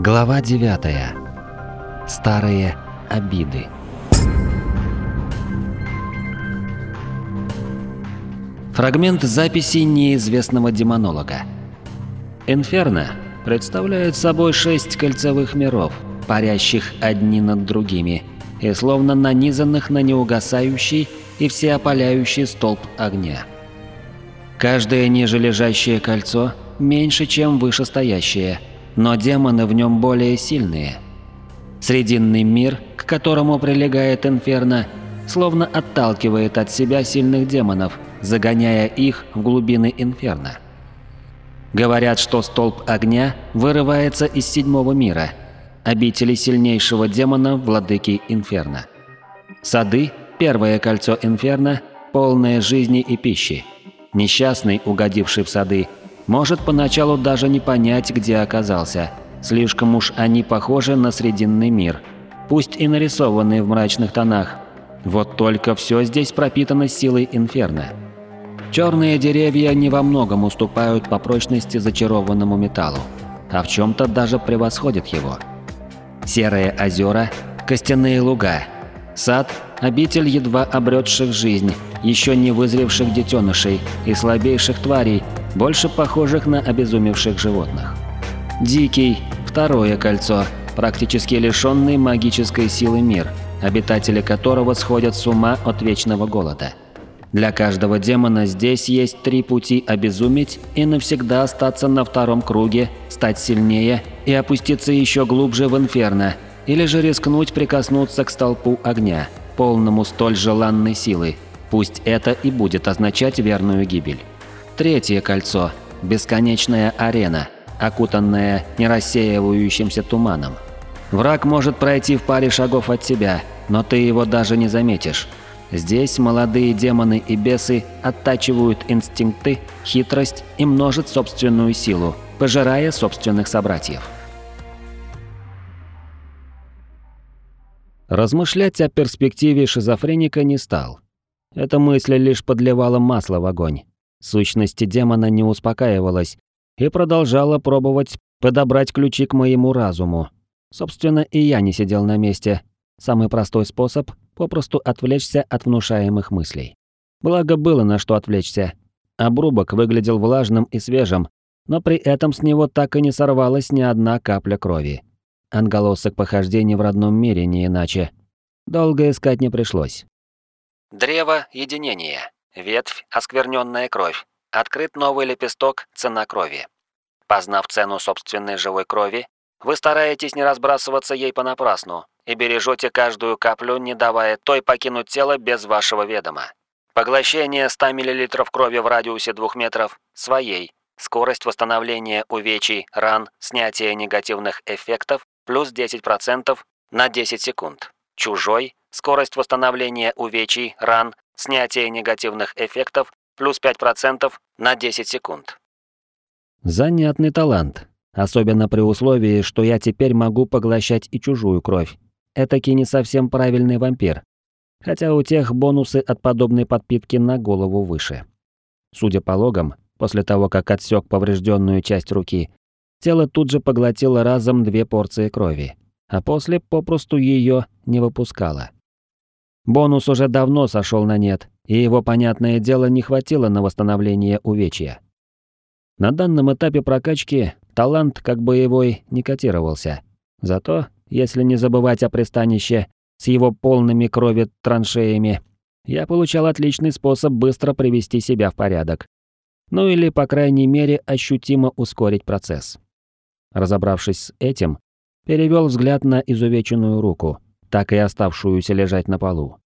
Глава 9. Старые обиды. Фрагмент записи неизвестного демонолога. Инферно представляет собой шесть кольцевых миров, парящих одни над другими, и словно нанизанных на неугасающий и всеопаляющий столб огня. Каждое ниже лежащее кольцо меньше, чем вышестоящее, но демоны в нем более сильные. Срединный мир, к которому прилегает Инферно, словно отталкивает от себя сильных демонов, загоняя их в глубины Инферно. Говорят, что столб огня вырывается из седьмого мира, обители сильнейшего демона, владыки Инферно. Сады – первое кольцо Инферно, полное жизни и пищи. Несчастный, угодивший в сады, может поначалу даже не понять, где оказался. Слишком уж они похожи на Срединный мир, пусть и нарисованные в мрачных тонах. Вот только все здесь пропитано силой Инферно. Черные деревья не во многом уступают по прочности зачарованному металлу, а в чем-то даже превосходят его. Серые озера, костяные луга, сад – обитель едва обретших жизнь, еще не вызревших детенышей и слабейших тварей, больше похожих на обезумевших животных. Дикий – второе кольцо, практически лишенный магической силы мир, обитатели которого сходят с ума от вечного голода – для каждого демона здесь есть три пути обезуметь и навсегда остаться на втором круге, стать сильнее и опуститься еще глубже в инферно, или же рискнуть прикоснуться к столпу огня, полному столь желанной силы. Пусть это и будет означать верную гибель. Третье кольцо – бесконечная арена, окутанная нерассеивающимся туманом. Враг может пройти в паре шагов от тебя, но ты его даже не заметишь. Здесь молодые демоны и бесы оттачивают инстинкты, хитрость и множат собственную силу, пожирая собственных собратьев. Размышлять о перспективе шизофреника не стал. Эта мысль лишь подливала масло в огонь. Сущность демона не успокаивалась и продолжала пробовать подобрать ключи к моему разуму. Собственно, и я не сидел на месте. Самый простой способ попросту отвлечься от внушаемых мыслей. Благо было на что отвлечься. Обрубок выглядел влажным и свежим, но при этом с него так и не сорвалась ни одна капля крови. Анголосок похождений в родном мире не иначе. Долго искать не пришлось. Древо единения. Ветвь оскверненная кровь. Открыт новый лепесток цена крови. Познав цену собственной живой крови, вы стараетесь не разбрасываться ей понапрасну, и бережете каждую каплю, не давая той покинуть тело без вашего ведома. Поглощение 100 мл крови в радиусе 2 метров – своей. Скорость восстановления увечий, ран, снятие негативных эффектов – плюс 10% на 10 секунд. Чужой – скорость восстановления увечий, ран, снятие негативных эффектов – плюс 5% на 10 секунд. Занятный талант. Особенно при условии, что я теперь могу поглощать и чужую кровь этакий не совсем правильный вампир. Хотя у тех бонусы от подобной подпитки на голову выше. Судя по логам, после того, как отсек поврежденную часть руки, тело тут же поглотило разом две порции крови, а после попросту ее не выпускало. Бонус уже давно сошел на нет, и его, понятное дело, не хватило на восстановление увечья. На данном этапе прокачки талант как боевой не котировался. Зато если не забывать о пристанище с его полными крови траншеями, я получал отличный способ быстро привести себя в порядок. Ну или, по крайней мере, ощутимо ускорить процесс. Разобравшись с этим, перевел взгляд на изувеченную руку, так и оставшуюся лежать на полу.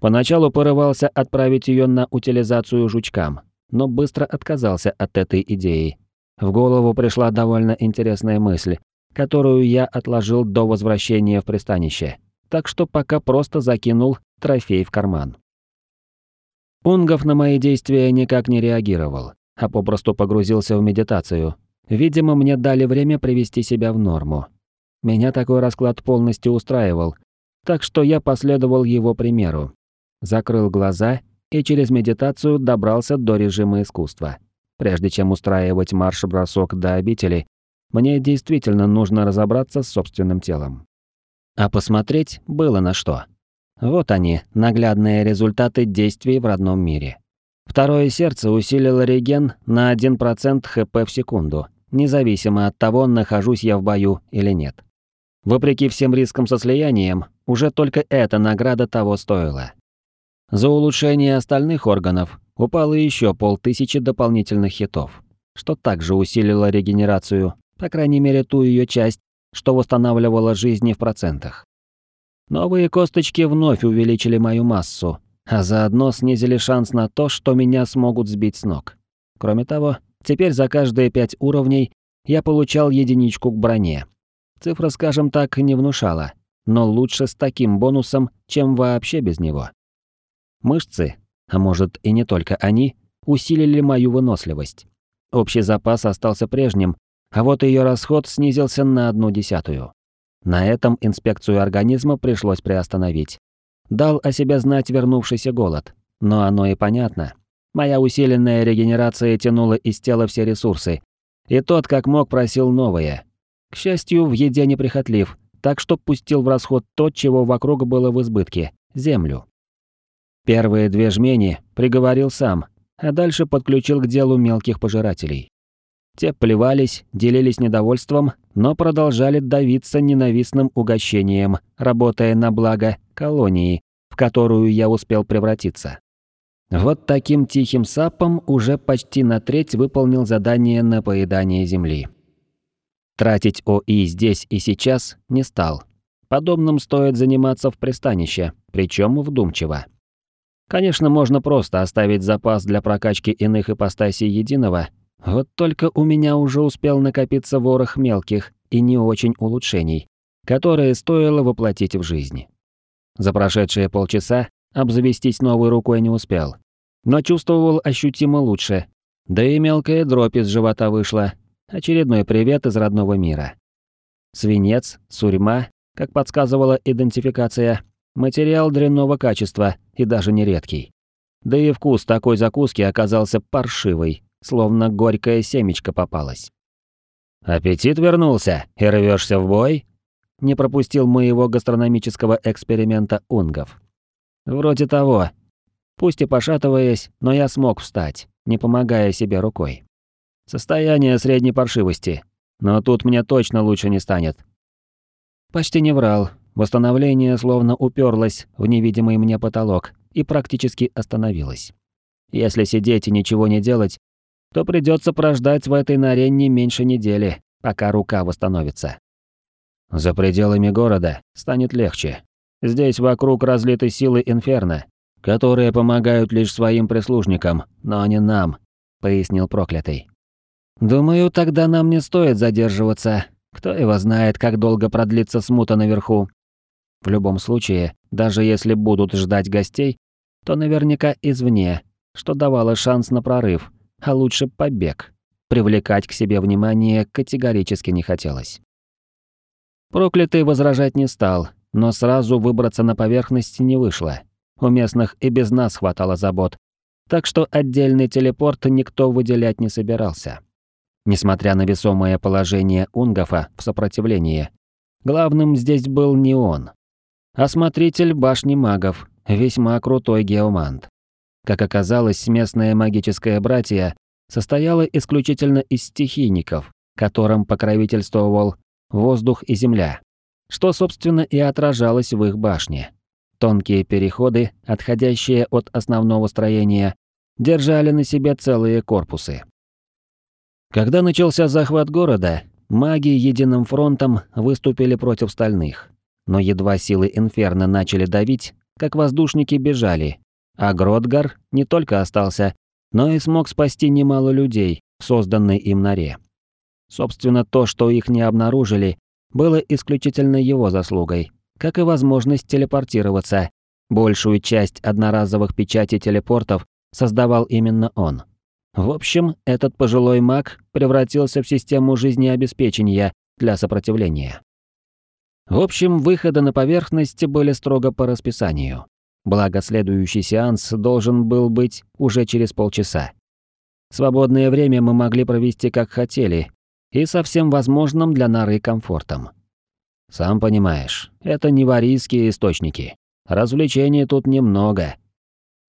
Поначалу порывался отправить ее на утилизацию жучкам, но быстро отказался от этой идеи. В голову пришла довольно интересная мысль, которую я отложил до возвращения в пристанище, так что пока просто закинул трофей в карман. Унгов на мои действия никак не реагировал, а попросту погрузился в медитацию. Видимо, мне дали время привести себя в норму. Меня такой расклад полностью устраивал, так что я последовал его примеру. Закрыл глаза и через медитацию добрался до режима искусства. Прежде чем устраивать марш-бросок до обители, Мне действительно нужно разобраться с собственным телом. А посмотреть было на что. Вот они, наглядные результаты действий в родном мире. Второе сердце усилило реген на 1% ХП в секунду, независимо от того, нахожусь я в бою или нет. Вопреки всем рискам со слиянием, уже только эта награда того стоила. За улучшение остальных органов упало еще полтысячи дополнительных хитов, что также усилило регенерацию, по крайней мере ту ее часть, что восстанавливала жизни в процентах. Новые косточки вновь увеличили мою массу, а заодно снизили шанс на то, что меня смогут сбить с ног. Кроме того, теперь за каждые пять уровней я получал единичку к броне. Цифра, скажем так, не внушала, но лучше с таким бонусом, чем вообще без него. Мышцы, а может и не только они, усилили мою выносливость. Общий запас остался прежним, а вот ее расход снизился на одну десятую. На этом инспекцию организма пришлось приостановить. Дал о себе знать вернувшийся голод, но оно и понятно. Моя усиленная регенерация тянула из тела все ресурсы, и тот, как мог, просил новые. К счастью, в еде неприхотлив, так что пустил в расход то, чего вокруг было в избытке – землю. Первые две жмени приговорил сам, а дальше подключил к делу мелких пожирателей. Те плевались, делились недовольством, но продолжали давиться ненавистным угощением, работая на благо колонии, в которую я успел превратиться. Вот таким тихим сапом уже почти на треть выполнил задание на поедание земли. Тратить ОИ здесь и сейчас не стал. Подобным стоит заниматься в пристанище, причем вдумчиво. Конечно, можно просто оставить запас для прокачки иных ипостасей единого вот только у меня уже успел накопиться ворох мелких и не очень улучшений, которые стоило воплотить в жизнь. За прошедшие полчаса обзавестись новой рукой не успел, но чувствовал ощутимо лучше. Да и мелкая дробь из живота вышла. Очередной привет из родного мира. Свинец, сурьма, как подсказывала идентификация, материал дрянного качества и даже нередкий. Да и вкус такой закуски оказался паршивый, словно горькое семечко попалось. «Аппетит вернулся и рвешься в бой?» Не пропустил моего гастрономического эксперимента Унгов. «Вроде того. Пусть и пошатываясь, но я смог встать, не помогая себе рукой. Состояние средней паршивости, но тут мне точно лучше не станет». Почти не врал. Восстановление словно уперлось в невидимый мне потолок и практически остановилось. Если сидеть и ничего не делать, то придется прождать в этой норе не меньше недели, пока рука восстановится. За пределами города станет легче. Здесь вокруг разлиты силы инферно, которые помогают лишь своим прислужникам, но не нам, пояснил проклятый. Думаю, тогда нам не стоит задерживаться. Кто его знает, как долго продлится смута наверху. В любом случае, даже если будут ждать гостей, то наверняка извне, что давало шанс на прорыв, а лучше побег. Привлекать к себе внимание категорически не хотелось. Проклятый возражать не стал, но сразу выбраться на поверхность не вышло. У местных и без нас хватало забот, так что отдельный телепорт никто выделять не собирался. Несмотря на весомое положение Унгофа в сопротивлении, главным здесь был не он. Осмотритель башни магов, весьма крутой геомант. Как оказалось, местное магическое братье состояло исключительно из стихийников, которым покровительствовал воздух и земля, что, собственно, и отражалось в их башне. Тонкие переходы, отходящие от основного строения, держали на себе целые корпусы. Когда начался захват города, маги единым фронтом выступили против стальных. Но едва силы Инферно начали давить, как воздушники бежали, а Гродгар не только остался, но и смог спасти немало людей созданной им норе. Собственно, то, что их не обнаружили, было исключительно его заслугой, как и возможность телепортироваться. Большую часть одноразовых печатей телепортов создавал именно он. В общем, этот пожилой маг превратился в систему жизнеобеспечения для сопротивления. В общем, выходы на поверхность были строго по расписанию. Благо, следующий сеанс должен был быть уже через полчаса. Свободное время мы могли провести как хотели, и со всем возможным для норы комфортом. Сам понимаешь, это не варийские источники. Развлечений тут немного.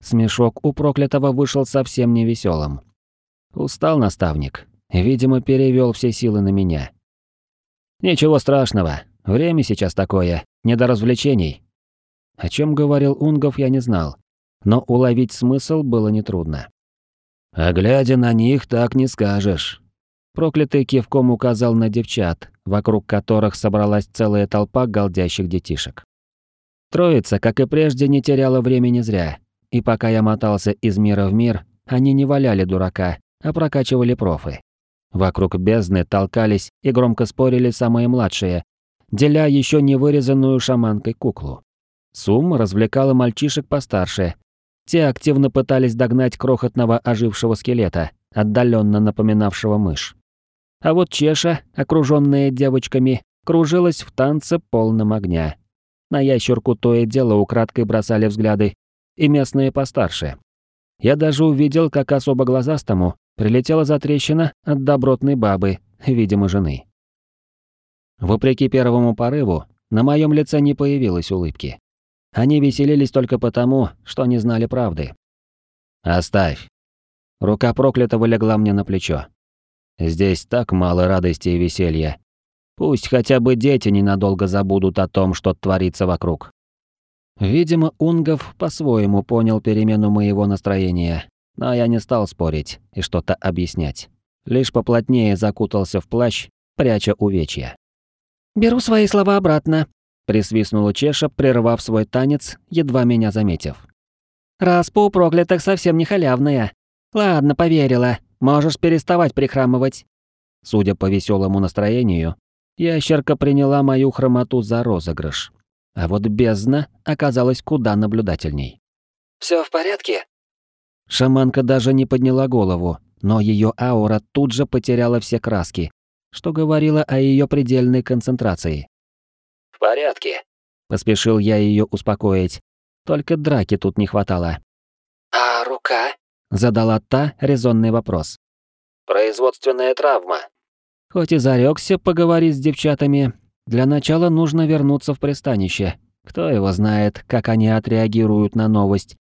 Смешок у проклятого вышел совсем невеселым. Устал наставник. Видимо, перевел все силы на меня. Ничего страшного. Время сейчас такое, не до развлечений. О чем говорил Унгов, я не знал, но уловить смысл было нетрудно. А глядя на них, так не скажешь. Проклятый кивком указал на девчат, вокруг которых собралась целая толпа голдящих детишек. Троица, как и прежде, не теряла времени зря, и пока я мотался из мира в мир, они не валяли дурака, а прокачивали профы. Вокруг бездны толкались и громко спорили самые младшие, деля еще не вырезанную шаманкой куклу. Сум развлекала мальчишек постарше. Те активно пытались догнать крохотного ожившего скелета, отдаленно напоминавшего мышь. А вот Чеша, окруженная девочками, кружилась в танце полном огня. На ящерку то и дело украдкой бросали взгляды, и местные постарше. Я даже увидел, как особо глазастому прилетела затрещина от добротной бабы, видимо, жены. Вопреки первому порыву, на моем лице не появилось улыбки. Они веселились только потому, что не знали правды. «Оставь». Рука проклятого легла мне на плечо. «Здесь так мало радости и веселья. Пусть хотя бы дети ненадолго забудут о том, что творится вокруг». Видимо, Унгов по-своему понял перемену моего настроения, но я не стал спорить и что-то объяснять. Лишь поплотнее закутался в плащ, пряча увечья. «Беру свои слова обратно», — присвистнула Чеша, прервав свой танец, едва меня заметив. «Распа у проклятых совсем не халявная. Ладно, поверила. Можешь переставать прихрамывать». Судя по веселому настроению, ящерка приняла мою хромоту за розыгрыш. А вот бездна оказалась куда наблюдательней. Все в порядке?» Шаманка даже не подняла голову, но ее аура тут же потеряла все краски, что говорило о ее предельной концентрации. «В порядке», — поспешил я ее успокоить. Только драки тут не хватало. «А рука?» — задала та резонный вопрос. «Производственная травма». Хоть и зарекся поговорить с девчатами, для начала нужно вернуться в пристанище. Кто его знает, как они отреагируют на новость.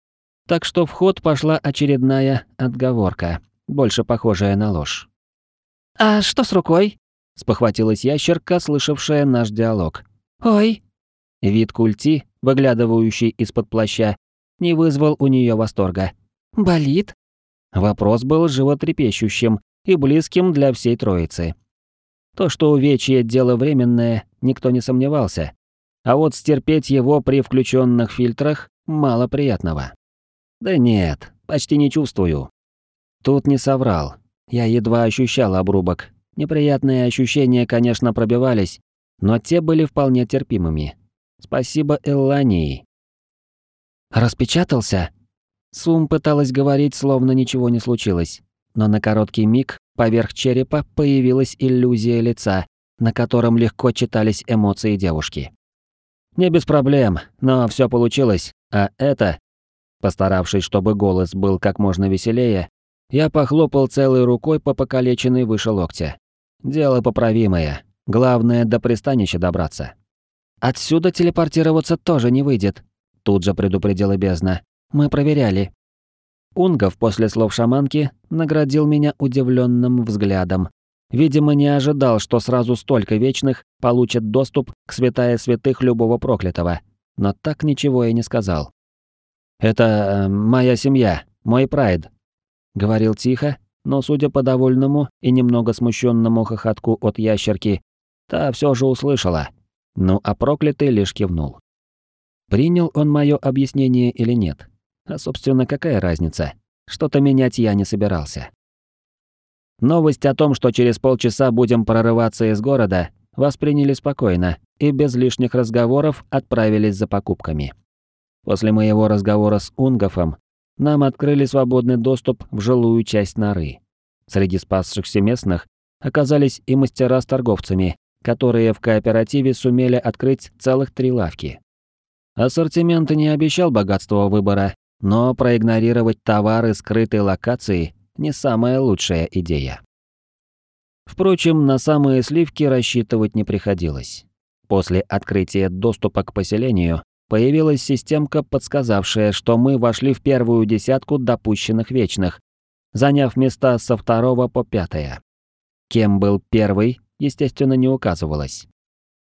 Так что в ход пошла очередная отговорка, больше похожая на ложь. «А что с рукой?» — спохватилась ящерка, слышавшая наш диалог. «Ой!» Вид культи, выглядывающий из-под плаща, не вызвал у нее восторга. «Болит?» Вопрос был животрепещущим и близким для всей троицы. То, что увечье – дело временное, никто не сомневался. А вот стерпеть его при включенных фильтрах мало приятного. Да нет, почти не чувствую. Тут не соврал. Я едва ощущал обрубок. Неприятные ощущения, конечно, пробивались, но те были вполне терпимыми. Спасибо Эллании. «Распечатался?» Сум пыталась говорить, словно ничего не случилось, но на короткий миг Поверх черепа появилась иллюзия лица, на котором легко читались эмоции девушки. Не без проблем, но все получилось, а это... Постаравшись, чтобы голос был как можно веселее, я похлопал целой рукой по покалеченной выше локтя. Дело поправимое. Главное, до пристанища добраться. «Отсюда телепортироваться тоже не выйдет», — тут же предупредила бездна. «Мы проверяли». Унгов после слов шаманки наградил меня удивленным взглядом. Видимо, не ожидал, что сразу столько вечных получат доступ к святая святых любого проклятого, но так ничего и не сказал. «Это э, моя семья, мой прайд», — говорил тихо, но, судя по довольному и немного смущенному хохотку от ящерки, та все же услышала. Ну а проклятый лишь кивнул. Принял он мое объяснение или нет? А, собственно, какая разница? Что-то менять я не собирался. Новость о том, что через полчаса будем прорываться из города, восприняли спокойно и без лишних разговоров отправились за покупками. После моего разговора с Унгофом нам открыли свободный доступ в жилую часть норы. Среди спасшихся местных оказались и мастера с торговцами, которые в кооперативе сумели открыть целых три лавки. Ассортимент не обещал богатства выбора, но проигнорировать товары скрытой локации не самая лучшая идея. Впрочем, на самые сливки рассчитывать не приходилось. После открытия доступа к поселению появилась системка, подсказавшая, что мы вошли в первую десятку допущенных вечных, заняв места со второго по пятое. Кем был первый, естественно, не указывалось.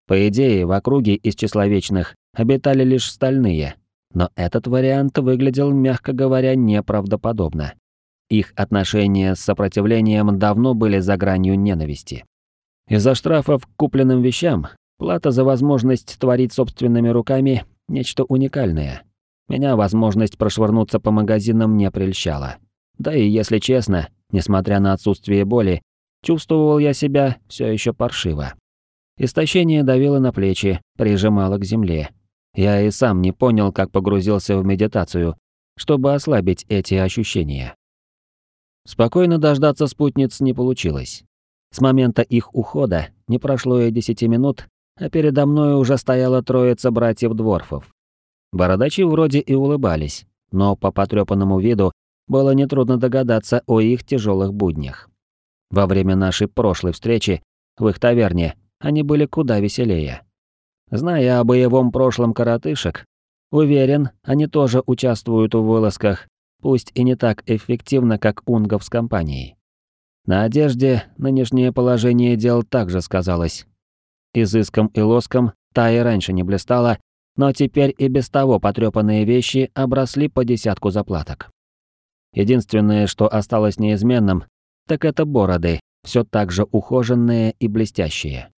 По идее, в округе из числа вечных обитали лишь стальные, но этот вариант выглядел, мягко говоря, неправдоподобно. Их отношения с сопротивлением давно были за гранью ненависти. Из-за штрафов к купленным вещам, плата за возможность творить собственными руками – нечто уникальное. Меня возможность прошвырнуться по магазинам не прельщала. Да и, если честно, несмотря на отсутствие боли, чувствовал я себя все еще паршиво. Истощение давило на плечи, прижимало к земле. Я и сам не понял, как погрузился в медитацию, чтобы ослабить эти ощущения. Спокойно дождаться спутниц не получилось. С момента их ухода не прошло и десяти минут, а передо мной уже стояла троица братьев-дворфов. Бородачи вроде и улыбались, но по потрёпанному виду было нетрудно догадаться о их тяжелых буднях. Во время нашей прошлой встречи в их таверне они были куда веселее. Зная о боевом прошлом коротышек, уверен, они тоже участвуют в вылазках пусть и не так эффективно, как Унгов с компанией. На одежде нынешнее положение дел также сказалось. Изыском и лоском та и раньше не блистала, но теперь и без того потрёпанные вещи обросли по десятку заплаток. Единственное, что осталось неизменным, так это бороды, все так же ухоженные и блестящие.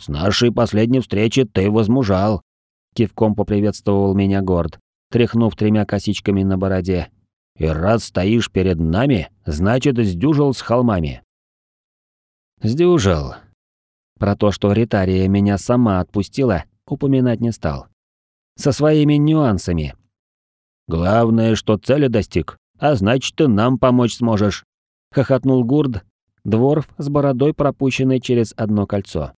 «С нашей последней встречи ты возмужал», — кивком поприветствовал меня Горд, тряхнув тремя косичками на бороде. «И раз стоишь перед нами, значит, сдюжил с холмами». «Сдюжил». Про то, что Ритария меня сама отпустила, упоминать не стал. Со своими нюансами. «Главное, что цели достиг, а значит, ты нам помочь сможешь», — хохотнул Гурд, дворф с бородой, пропущенной через одно кольцо.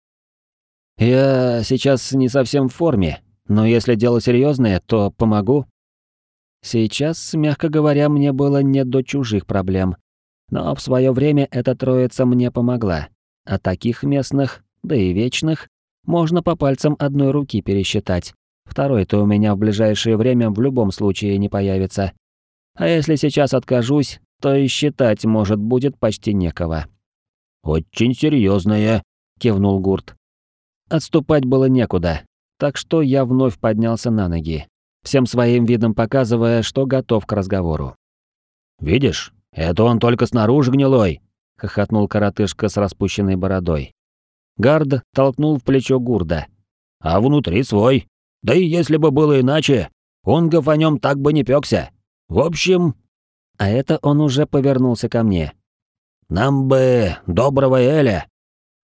«Я сейчас не совсем в форме, но если дело серьезное, то помогу. Сейчас, мягко говоря, мне было не до чужих проблем. Но в свое время эта троица мне помогла. А таких местных, да и вечных, можно по пальцам одной руки пересчитать. Второй-то у меня в ближайшее время в любом случае не появится. А если сейчас откажусь, то и считать, может, будет почти некого. «Очень серьезное, кивнул Гурт. Отступать было некуда, так что я вновь поднялся на ноги, всем своим видом показывая, что готов к разговору. «Видишь, это он только снаружи гнилой», — хохотнул коротышка с распущенной бородой. Гард толкнул в плечо Гурда. «А внутри свой. Да и если бы было иначе, Унгов о нем так бы не пёкся. В общем...» А это он уже повернулся ко мне. «Нам бы доброго Эля.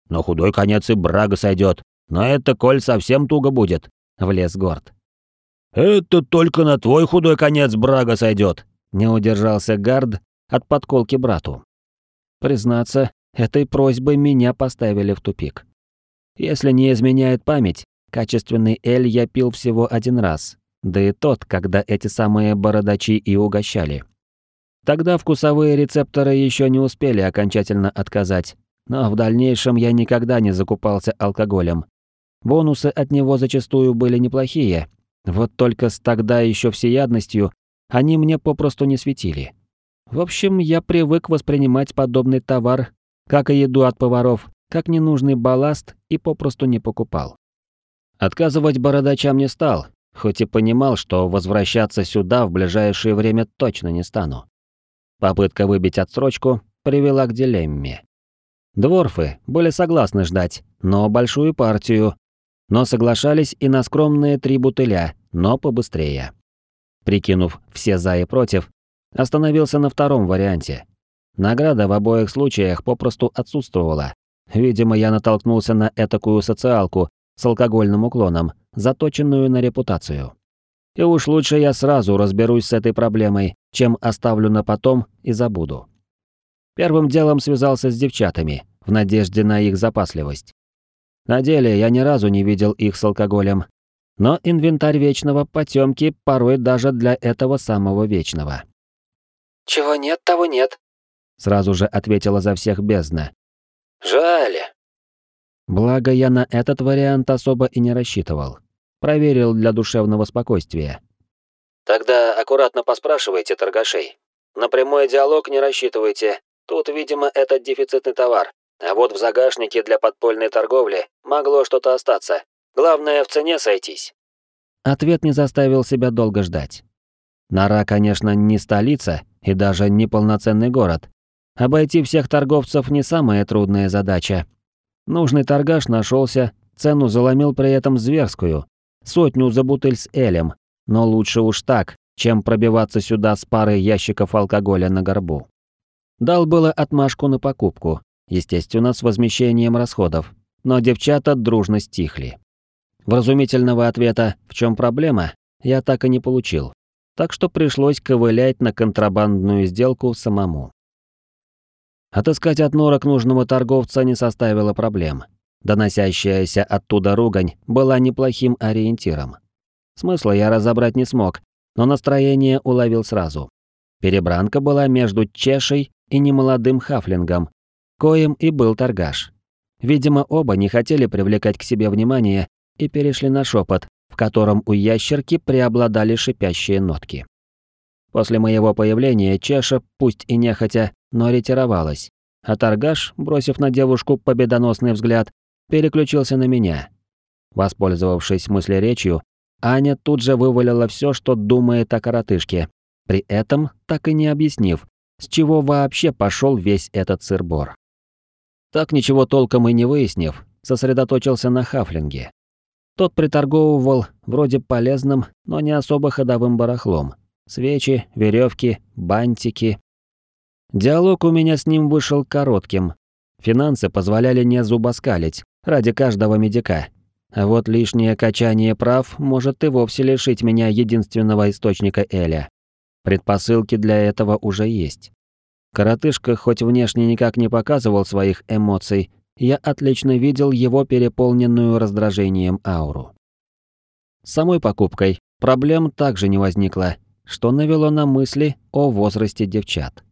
Но худой конец и брага сойдет. Но это коль совсем туго будет, влез Горд. Это только на твой худой конец брага сойдет, не удержался Гард от подколки брату. Признаться, этой просьбой меня поставили в тупик. Если не изменяет память, качественный эль я пил всего один раз, да и тот, когда эти самые бородачи и угощали. Тогда вкусовые рецепторы еще не успели окончательно отказать, но в дальнейшем я никогда не закупался алкоголем, Бонусы от него зачастую были неплохие, вот только с тогда еще всеядностью они мне попросту не светили. В общем, я привык воспринимать подобный товар, как и еду от поваров, как ненужный балласт и попросту не покупал. Отказывать бородачам не стал, хоть и понимал, что возвращаться сюда в ближайшее время точно не стану. Попытка выбить отсрочку привела к дилемме. Дворфы были согласны ждать, но большую партию, но соглашались и на скромные три бутыля, но побыстрее. Прикинув все за и против, остановился на втором варианте. Награда в обоих случаях попросту отсутствовала. Видимо, я натолкнулся на этакую социалку с алкогольным уклоном, заточенную на репутацию. И уж лучше я сразу разберусь с этой проблемой, чем оставлю на потом и забуду. Первым делом связался с девчатами, в надежде на их запасливость. На деле я ни разу не видел их с алкоголем. Но инвентарь Вечного потемки порой даже для этого самого Вечного. «Чего нет, того нет», — сразу же ответила за всех бездна. Жаль. Благо я на этот вариант особо и не рассчитывал. Проверил для душевного спокойствия. Тогда аккуратно поспрашивайте торгашей. На прямой диалог не рассчитывайте. Тут, видимо, этот дефицитный товар. А вот в загашнике для подпольной торговли могло что-то остаться. Главное, в цене сойтись. Ответ не заставил себя долго ждать. Нора, конечно, не столица и даже не полноценный город. Обойти всех торговцев не самая трудная задача. Нужный торгаш нашелся, цену заломил при этом зверскую. Сотню за бутыль с элем. Но лучше уж так, чем пробиваться сюда с парой ящиков алкоголя на горбу. Дал было отмашку на покупку, естественно, с возмещением расходов, но девчата дружно стихли. Вразумительного ответа «в чем проблема?» я так и не получил, так что пришлось ковылять на контрабандную сделку самому. Отыскать от норок нужного торговца не составило проблем. Доносящаяся оттуда ругань была неплохим ориентиром. Смысла я разобрать не смог, но настроение уловил сразу. Перебранка была между Чешей и немолодым хафлингом, коим и был торгаш. Видимо, оба не хотели привлекать к себе внимание и перешли на шепот, в котором у ящерки преобладали шипящие нотки. После моего появления Чеша, пусть и нехотя, но ретировалась, а торгаш, бросив на девушку победоносный взгляд, переключился на меня. Воспользовавшись мыслеречью, Аня тут же вывалила все, что думает о коротышке, при этом так и не объяснив, с чего вообще пошел весь этот сырбор. Так ничего толком и не выяснив, сосредоточился на хафлинге. Тот приторговывал вроде полезным, но не особо ходовым барахлом. Свечи, веревки, бантики. Диалог у меня с ним вышел коротким. Финансы позволяли не зубоскалить ради каждого медика, а вот лишнее качание прав может и вовсе лишить меня единственного источника Эля. Предпосылки для этого уже есть. Коротышка хоть внешне никак не показывал своих эмоций, я отлично видел его переполненную раздражением ауру. С самой покупкой проблем также не возникло, что навело на мысли о возрасте девчат.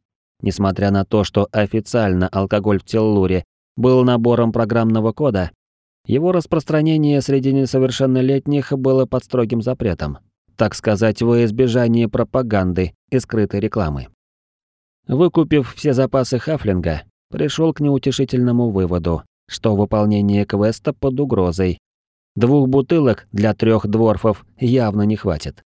Несмотря на то, что официально алкоголь в Теллуре был набором программного кода, его распространение среди несовершеннолетних было под строгим запретом, так сказать, во избежание пропаганды и скрытой рекламы. Выкупив все запасы хафлинга, пришел к неутешительному выводу, что выполнение квеста под угрозой. Двух бутылок для трех дворфов явно не хватит.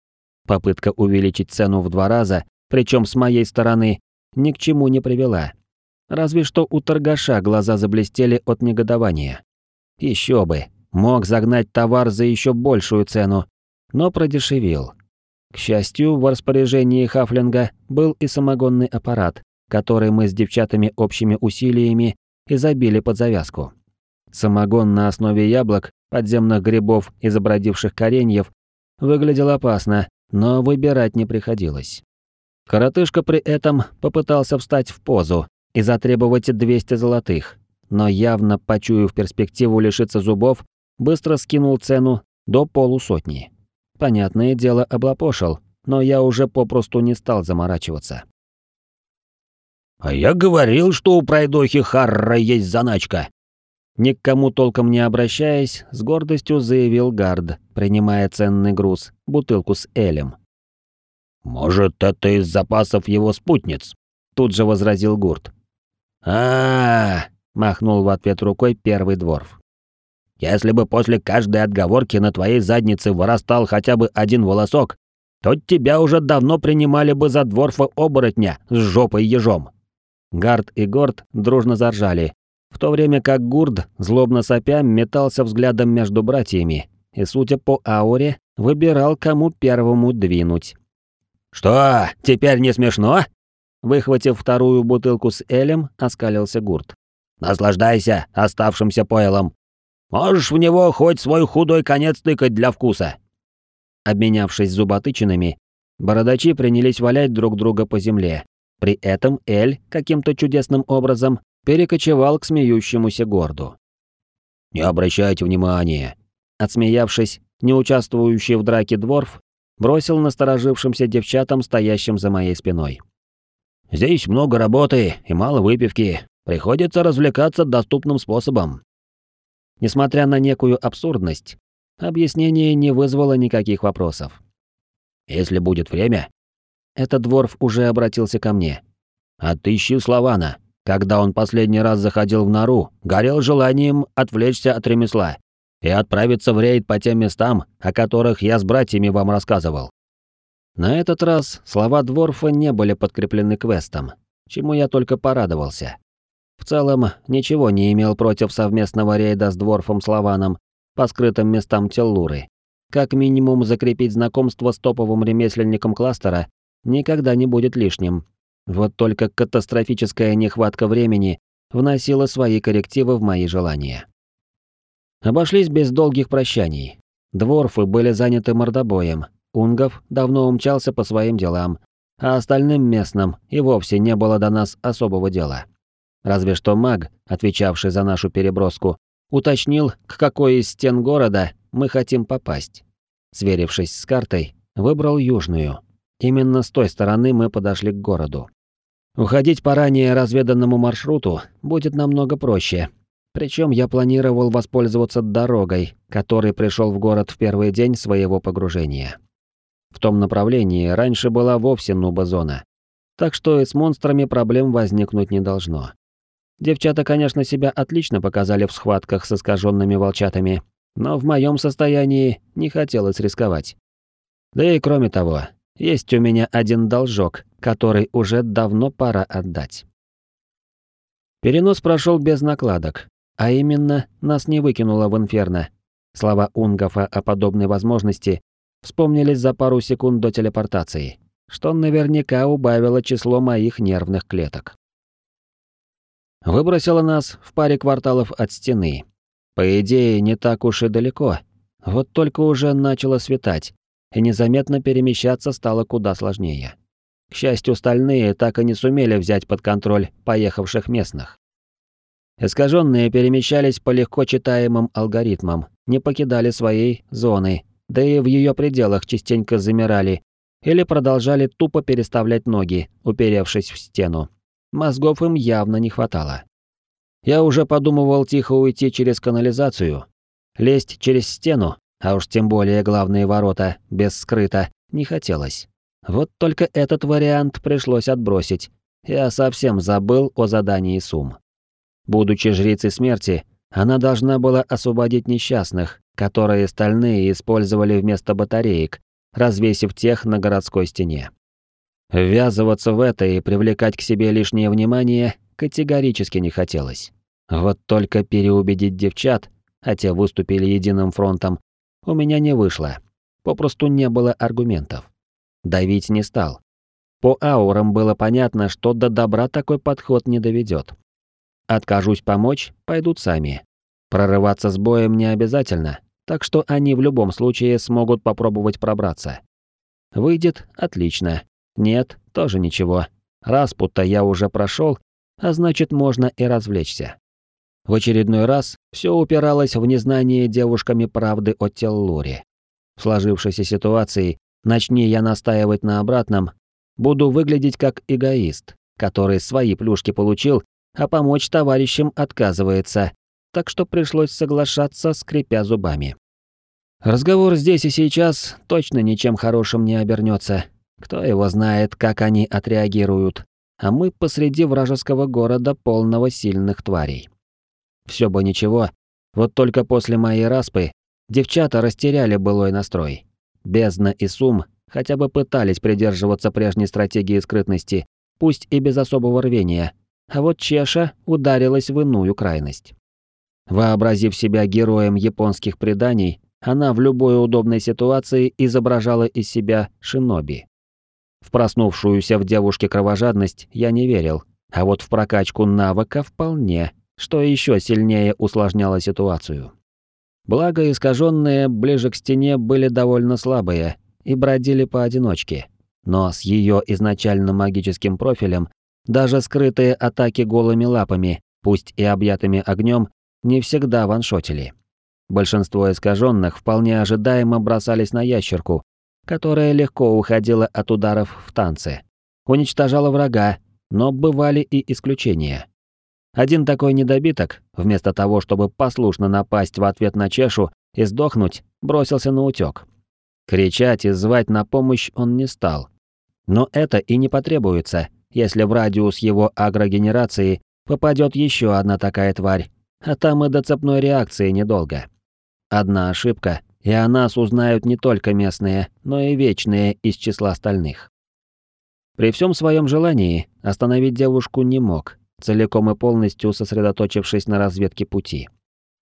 Попытка увеличить цену в два раза, причем с моей стороны, ни к чему не привела. Разве что у торгаша глаза заблестели от негодования. Еще бы, мог загнать товар за еще большую цену, но продешевил. К счастью, в распоряжении Хафлинга был и самогонный аппарат, который мы с девчатами общими усилиями и забили под завязку. Самогон на основе яблок, подземных грибов и забродивших кореньев выглядел опасно, но выбирать не приходилось. Коротышка при этом попытался встать в позу и затребовать 200 золотых, но явно, почуяв перспективу лишиться зубов, быстро скинул цену до полусотни. Понятное дело, облапошил, но я уже попросту не стал заморачиваться. «А я говорил, что у пройдохи Харра есть заначка!» Ни к кому толком не обращаясь, с гордостью заявил Гард, принимая ценный груз, бутылку с Элем. «Может, это из запасов его спутниц?» Тут же возразил Гурт. а, -а, -а махнул в ответ рукой первый дворф. Если бы после каждой отговорки на твоей заднице вырастал хотя бы один волосок, то тебя уже давно принимали бы за дворфа-оборотня с жопой ежом. Гард и Горд дружно заржали, в то время как Гурд, злобно сопя, метался взглядом между братьями и, судя по ауре, выбирал, кому первому двинуть. «Что, теперь не смешно?» Выхватив вторую бутылку с Элем, оскалился Гурт. Наслаждайся оставшимся пойлом. Можешь в него хоть свой худой конец тыкать для вкуса». Обменявшись зуботычинами, бородачи принялись валять друг друга по земле. При этом Эль каким-то чудесным образом перекочевал к смеющемуся горду. «Не обращайте внимания!» Отсмеявшись, не участвующий в драке дворф бросил насторожившимся девчатам, стоящим за моей спиной. «Здесь много работы и мало выпивки, Приходится развлекаться доступным способом. Несмотря на некую абсурдность, объяснение не вызвало никаких вопросов. Если будет время, этот дворф уже обратился ко мне. Отыщи Славана. Когда он последний раз заходил в нору, горел желанием отвлечься от ремесла и отправиться в рейд по тем местам, о которых я с братьями вам рассказывал. На этот раз слова Дворфа не были подкреплены квестом, чему я только порадовался. В целом, ничего не имел против совместного рейда с Дворфом Славаном по скрытым местам Теллуры. Как минимум закрепить знакомство с топовым ремесленником кластера никогда не будет лишним. Вот только катастрофическая нехватка времени вносила свои коррективы в мои желания. Обошлись без долгих прощаний. Дворфы были заняты мордобоем, Унгов давно умчался по своим делам, а остальным местным и вовсе не было до нас особого дела. Разве что маг, отвечавший за нашу переброску, уточнил, к какой из стен города мы хотим попасть. Сверившись с картой, выбрал южную. Именно с той стороны мы подошли к городу. Уходить по ранее разведанному маршруту будет намного проще. Причем я планировал воспользоваться дорогой, которой пришел в город в первый день своего погружения. В том направлении раньше была вовсе нуба-зона. Так что и с монстрами проблем возникнуть не должно. Девчата, конечно, себя отлично показали в схватках с искаженными волчатами, но в моем состоянии не хотелось рисковать. Да и кроме того, есть у меня один должок, который уже давно пора отдать. Перенос прошел без накладок, а именно нас не выкинуло в инферно. Слова Унгофа о подобной возможности вспомнились за пару секунд до телепортации, что наверняка убавило число моих нервных клеток. Выбросило нас в паре кварталов от стены. По идее, не так уж и далеко. Вот только уже начало светать, и незаметно перемещаться стало куда сложнее. К счастью, стальные так и не сумели взять под контроль поехавших местных. Искаженные перемещались по легко читаемым алгоритмам, не покидали своей зоны, да и в ее пределах частенько замирали или продолжали тупо переставлять ноги, уперевшись в стену. Мозгов им явно не хватало. Я уже подумывал тихо уйти через канализацию. Лезть через стену, а уж тем более главные ворота, без скрыта, не хотелось. Вот только этот вариант пришлось отбросить. Я совсем забыл о задании Сум. Будучи жрицей смерти, она должна была освободить несчастных, которые стальные использовали вместо батареек, развесив тех на городской стене. Ввязываться в это и привлекать к себе лишнее внимание категорически не хотелось. Вот только переубедить девчат, а те выступили единым фронтом, у меня не вышло. Попросту не было аргументов. Давить не стал. По аурам было понятно, что до добра такой подход не доведет. Откажусь помочь, пойдут сами. Прорываться с боем не обязательно, так что они в любом случае смогут попробовать пробраться. Выйдет – отлично. Нет, тоже ничего. Распута я уже прошел, а значит можно и развлечься. В очередной раз все упиралось в незнание девушками правды о Теллуре. В сложившейся ситуации, начни я настаивать на обратном, буду выглядеть как эгоист, который свои плюшки получил а помочь товарищам отказывается, так что пришлось соглашаться, скрипя зубами. Разговор здесь и сейчас точно ничем хорошим не обернется. Кто его знает, как они отреагируют, а мы посреди вражеского города, полного сильных тварей. Все бы ничего, вот только после моей распы девчата растеряли былой настрой. Бездна и Сум хотя бы пытались придерживаться прежней стратегии скрытности, пусть и без особого рвения, а вот Чеша ударилась в иную крайность. Вообразив себя героем японских преданий, она в любой удобной ситуации изображала из себя шиноби. В проснувшуюся в девушке кровожадность я не верил, а вот в прокачку навыка вполне, что еще сильнее усложняло ситуацию. Благо искаженные ближе к стене были довольно слабые и бродили поодиночке, но с ее изначально магическим профилем даже скрытые атаки голыми лапами, пусть и объятыми огнем, не всегда ваншотили. Большинство искаженных вполне ожидаемо бросались на ящерку, которая легко уходила от ударов в танце. Уничтожала врага, но бывали и исключения. Один такой недобиток, вместо того, чтобы послушно напасть в ответ на чешу и сдохнуть, бросился на утёк. Кричать и звать на помощь он не стал. Но это и не потребуется, если в радиус его агрогенерации попадет еще одна такая тварь, а там и до цепной реакции недолго. Одна ошибка, и о нас узнают не только местные, но и вечные из числа остальных. При всем своем желании остановить девушку не мог, целиком и полностью сосредоточившись на разведке пути.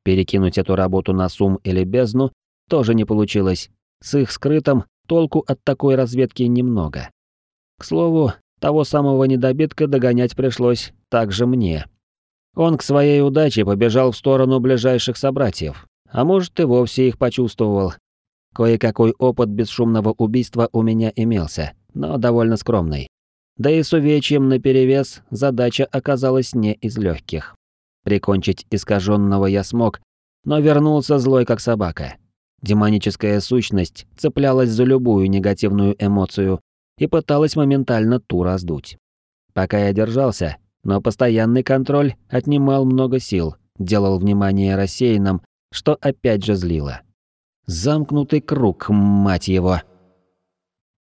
Перекинуть эту работу на Сум или Бездну тоже не получилось. С их скрытым толку от такой разведки немного. К слову, того самого недобитка догонять пришлось также мне. Он к своей удаче побежал в сторону ближайших собратьев, а может и вовсе их почувствовал. Кое-какой опыт бесшумного убийства у меня имелся, но довольно скромный. Да и с увечьем наперевес задача оказалась не из легких. Прикончить искаженного я смог, но вернулся злой как собака. Демоническая сущность цеплялась за любую негативную эмоцию и пыталась моментально ту раздуть. Пока я держался, но постоянный контроль отнимал много сил, делал внимание рассеянным, что опять же злило. Замкнутый круг, мать его.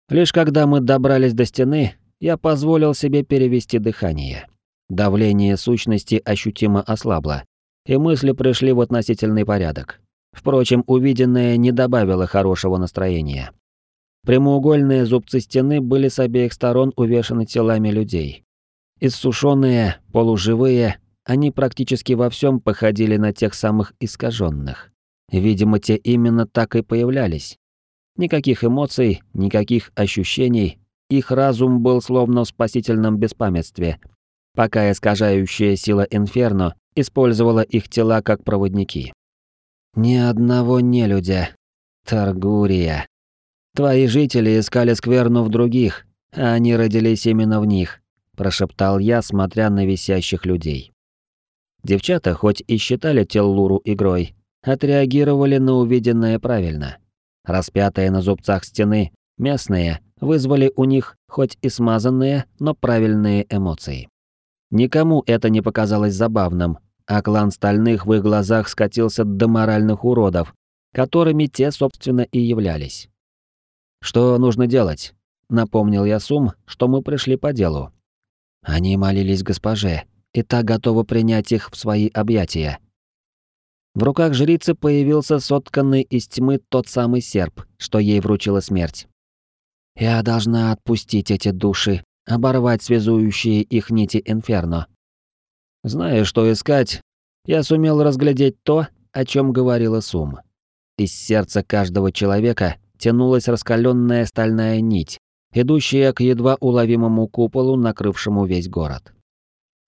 Лишь когда мы добрались до стены, я позволил себе перевести дыхание. Давление сущности ощутимо ослабло, и мысли пришли в относительный порядок. Впрочем, увиденное не добавило хорошего настроения. Прямоугольные зубцы стены были с обеих сторон увешаны телами людей. Иссушенные, полуживые, они практически во всем походили на тех самых искаженных. Видимо, те именно так и появлялись. Никаких эмоций, никаких ощущений, их разум был словно в спасительном беспамятстве, пока искажающая сила Инферно использовала их тела как проводники. Ни одного нелюдя. Таргурия. Твои жители искали скверну в других, а они родились именно в них, прошептал я, смотря на висящих людей. Девчата, хоть и считали Теллуру игрой, отреагировали на увиденное правильно. Распятые на зубцах стены, местные, вызвали у них хоть и смазанные, но правильные эмоции. Никому это не показалось забавным, а клан Стальных в их глазах скатился до моральных уродов, которыми те, собственно, и являлись. «Что нужно делать?» — напомнил я Сум, что мы пришли по делу. Они молились госпоже, и та готова принять их в свои объятия. В руках жрицы появился сотканный из тьмы тот самый серп, что ей вручила смерть. Я должна отпустить эти души, оборвать связующие их нити инферно. Зная, что искать, я сумел разглядеть то, о чем говорила Сум. Из сердца каждого человека тянулась раскаленная стальная нить, идущая к едва уловимому куполу, накрывшему весь город.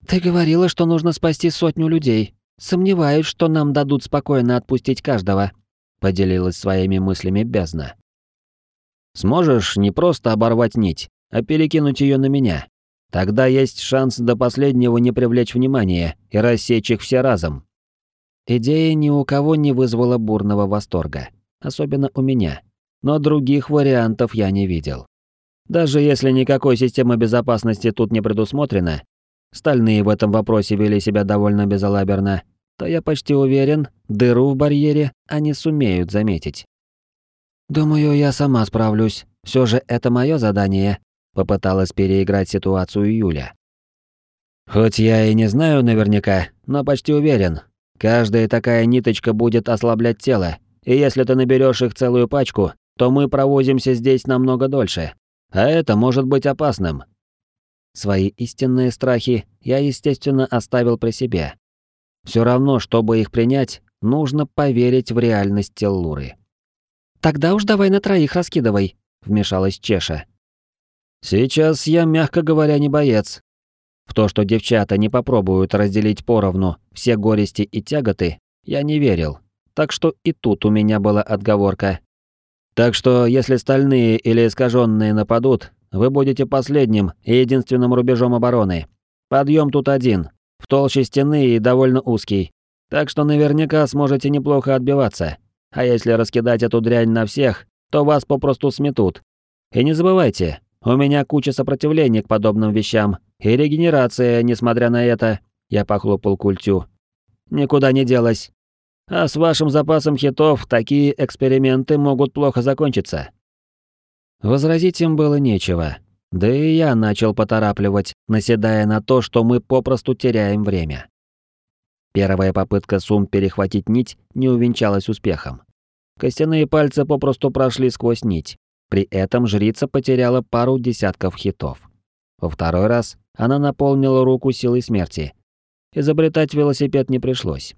«Ты говорила, что нужно спасти сотню людей. Сомневаюсь, что нам дадут спокойно отпустить каждого», — поделилась своими мыслями бездна. Сможешь не просто оборвать нить, а перекинуть ее на меня. Тогда есть шанс до последнего не привлечь внимания и рассечь их все разом. Идея ни у кого не вызвала бурного восторга, особенно у меня. Но других вариантов я не видел. Даже если никакой системы безопасности тут не предусмотрено, стальные в этом вопросе вели себя довольно безалаберно, то я почти уверен, дыру в барьере они сумеют заметить. «Думаю, я сама справлюсь. Все же это мое задание», — попыталась переиграть ситуацию Юля. «Хоть я и не знаю наверняка, но почти уверен. Каждая такая ниточка будет ослаблять тело, и если ты наберешь их целую пачку, то мы провозимся здесь намного дольше. А это может быть опасным». Свои истинные страхи я, естественно, оставил при себе. Все равно, чтобы их принять, нужно поверить в реальность Теллуры. «Тогда уж давай на троих раскидывай», — вмешалась Чеша. «Сейчас я, мягко говоря, не боец. В то, что девчата не попробуют разделить поровну все горести и тяготы, я не верил. Так что и тут у меня была отговорка. Так что, если стальные или искаженные нападут, вы будете последним и единственным рубежом обороны. Подъем тут один, в толще стены и довольно узкий. Так что наверняка сможете неплохо отбиваться. А если раскидать эту дрянь на всех, то вас попросту сметут. И не забывайте, у меня куча сопротивления к подобным вещам, и регенерация, несмотря на это. Я похлопал культю. «Никуда не делась. А с вашим запасом хитов такие эксперименты могут плохо закончиться». Возразить им было нечего. Да и я начал поторапливать, наседая на то, что мы попросту теряем время. Первая попытка Сум перехватить нить не увенчалась успехом. Костяные пальцы попросту прошли сквозь нить. При этом жрица потеряла пару десятков хитов. Во второй раз она наполнила руку силой смерти. Изобретать велосипед не пришлось.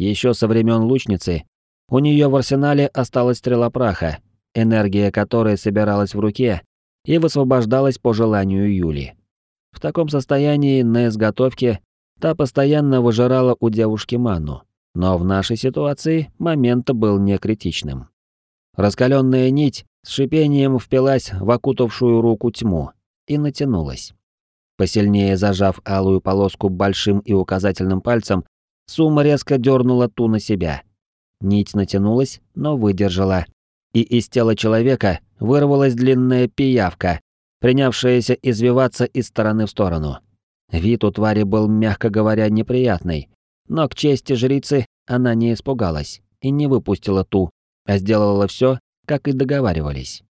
Еще со времен лучницы у нее в арсенале осталась стрела праха, энергия которой собиралась в руке и высвобождалась по желанию Юли. В таком состоянии на изготовке та постоянно выжирала у девушки ману, но в нашей ситуации момент был не критичным. Раскаленная нить с шипением впилась в окутавшую руку тьму и натянулась. Посильнее зажав алую полоску большим и указательным пальцем, Сумма резко дернула ту на себя. Нить натянулась, но выдержала. И из тела человека вырвалась длинная пиявка, принявшаяся извиваться из стороны в сторону. Вид у твари был, мягко говоря, неприятный, но к чести жрицы она не испугалась и не выпустила ту, а сделала все, как и договаривались.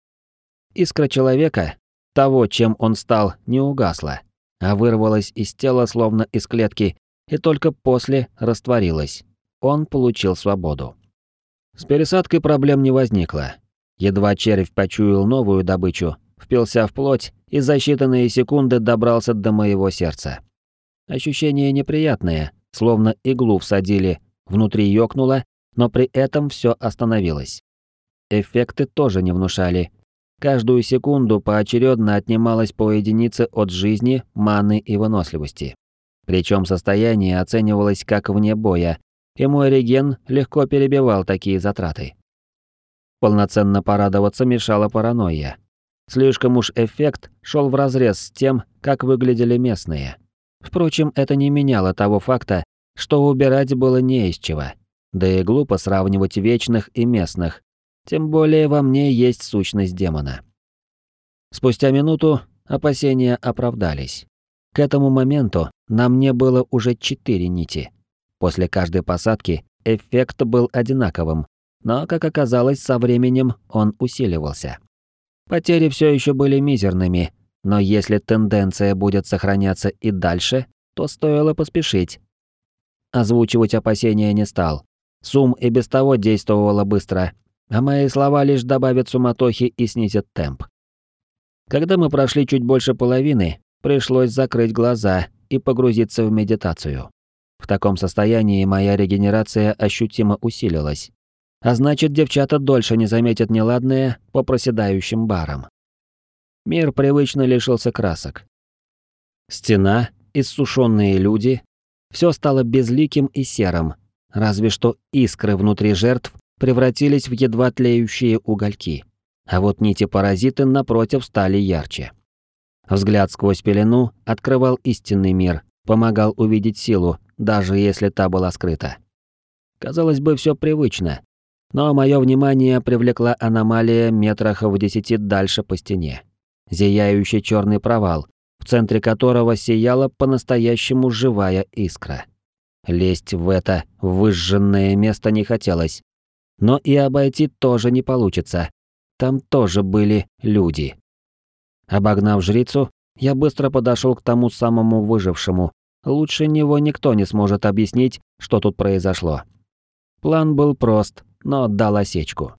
Искра человека, того, чем он стал, не угасла, а вырвалась из тела, словно из клетки, и только после растворилась. Он получил свободу. С пересадкой проблем не возникло. Едва червь почуял новую добычу, впился в плоть и за считанные секунды добрался до моего сердца. Ощущение неприятное, словно иглу всадили, внутри ёкнуло, но при этом все остановилось. Эффекты тоже не внушали. Каждую секунду поочередно отнималось по единице от жизни, маны и выносливости. Причем состояние оценивалось как вне боя, и мой реген легко перебивал такие затраты. Полноценно порадоваться мешала паранойя. Слишком уж эффект шел вразрез с тем, как выглядели местные. Впрочем, это не меняло того факта, что убирать было не из чего. Да и глупо сравнивать вечных и местных, тем более во мне есть сущность демона. Спустя минуту опасения оправдались. К этому моменту на мне было уже четыре нити. После каждой посадки эффект был одинаковым, но, как оказалось, со временем он усиливался. Потери все еще были мизерными, но если тенденция будет сохраняться и дальше, то стоило поспешить. Озвучивать опасения не стал. Сум и без того действовала быстро, а мои слова лишь добавят суматохи и снизят темп. Когда мы прошли чуть больше половины, пришлось закрыть глаза и погрузиться в медитацию. В таком состоянии моя регенерация ощутимо усилилась. А значит, девчата дольше не заметят неладное по проседающим барам. Мир привычно лишился красок. Стена, иссушенные люди, все стало безликим и серым, разве что искры внутри жертв превратились в едва тлеющие угольки. А вот нити-паразиты напротив стали ярче. Взгляд сквозь пелену открывал истинный мир, помогал увидеть силу, даже если та была скрыта. Казалось бы, все привычно, но мое внимание привлекла аномалия метрах в десяти дальше по стене. Зияющий черный провал, в центре которого сияла по-настоящему живая искра. Лезть в это выжженное место не хотелось. Но и обойти тоже не получится. Там тоже были люди. Обогнав жрицу, я быстро подошел к тому самому выжившему. Лучше него никто не сможет объяснить, что тут произошло. План был прост, но дал осечку.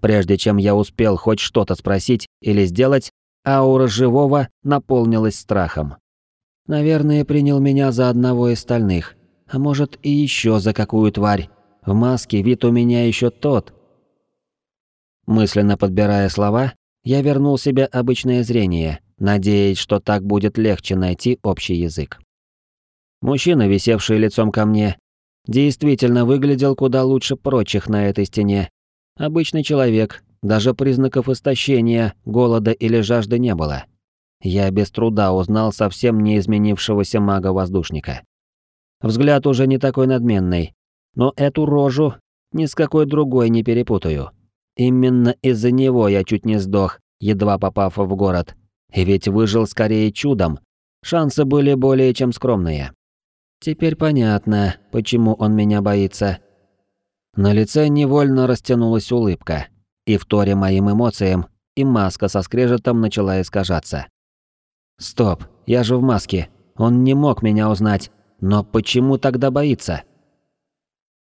Прежде чем я успел хоть что-то спросить или сделать, аура живого наполнилась страхом. Наверное, принял меня за одного из стальных, а может и еще за какую тварь. В маске вид у меня еще тот. Мысленно подбирая слова, я вернул себе обычное зрение, надеясь, что так будет легче найти общий язык. Мужчина, висевший лицом ко мне, действительно выглядел куда лучше прочих на этой стене. Обычный человек, даже признаков истощения, голода или жажды не было. Я без труда узнал совсем не изменившегося мага-воздушника. Взгляд уже не такой надменный, но эту рожу ни с какой другой не перепутаю. Именно из-за него я чуть не сдох, едва попав в город. И ведь выжил скорее чудом. Шансы были более чем скромные. Теперь понятно, почему он меня боится. На лице невольно растянулась улыбка, и в торе моим эмоциям и маска со скрежетом начала искажаться. Стоп, я же в маске. Он не мог меня узнать. Но почему тогда боится?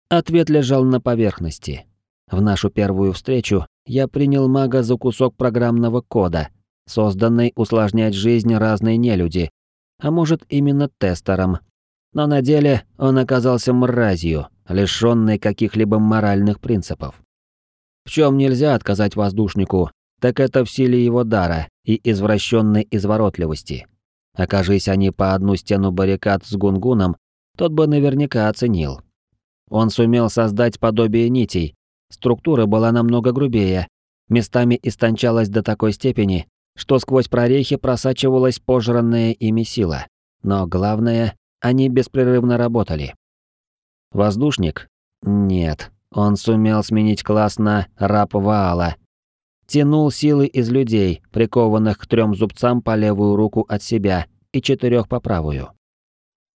Ответ лежал на поверхности. В нашу первую встречу я принял мага за кусок программного кода, созданный усложнять жизнь разной нелюди, а может именно тестером. Но на деле он оказался мразью, лишённой каких-либо моральных принципов. В чем нельзя отказать воздушнику, так это в силе его дара и извращенной изворотливости. Окажись они по одну стену баррикад с Гунгуном, тот бы наверняка оценил. Он сумел создать подобие нитей. Структура была намного грубее, местами истончалась до такой степени, что сквозь прорехи просачивалась пожранная ими сила. Но главное, они беспрерывно работали. Воздушник? Нет, он сумел сменить класс на раб Ваала. Тянул силы из людей, прикованных к трем зубцам по левую руку от себя и четырех по правую.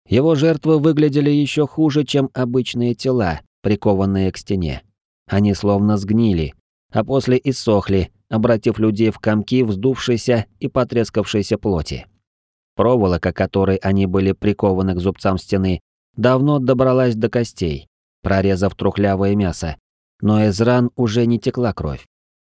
Его жертвы выглядели еще хуже, чем обычные тела, прикованные к стене. Они словно сгнили, а после иссохли, обратив людей в комки вздувшейся и потрескавшейся плоти. Проволока, которой они были прикованы к зубцам стены, давно добралась до костей, прорезав трухлявое мясо, но из ран уже не текла кровь.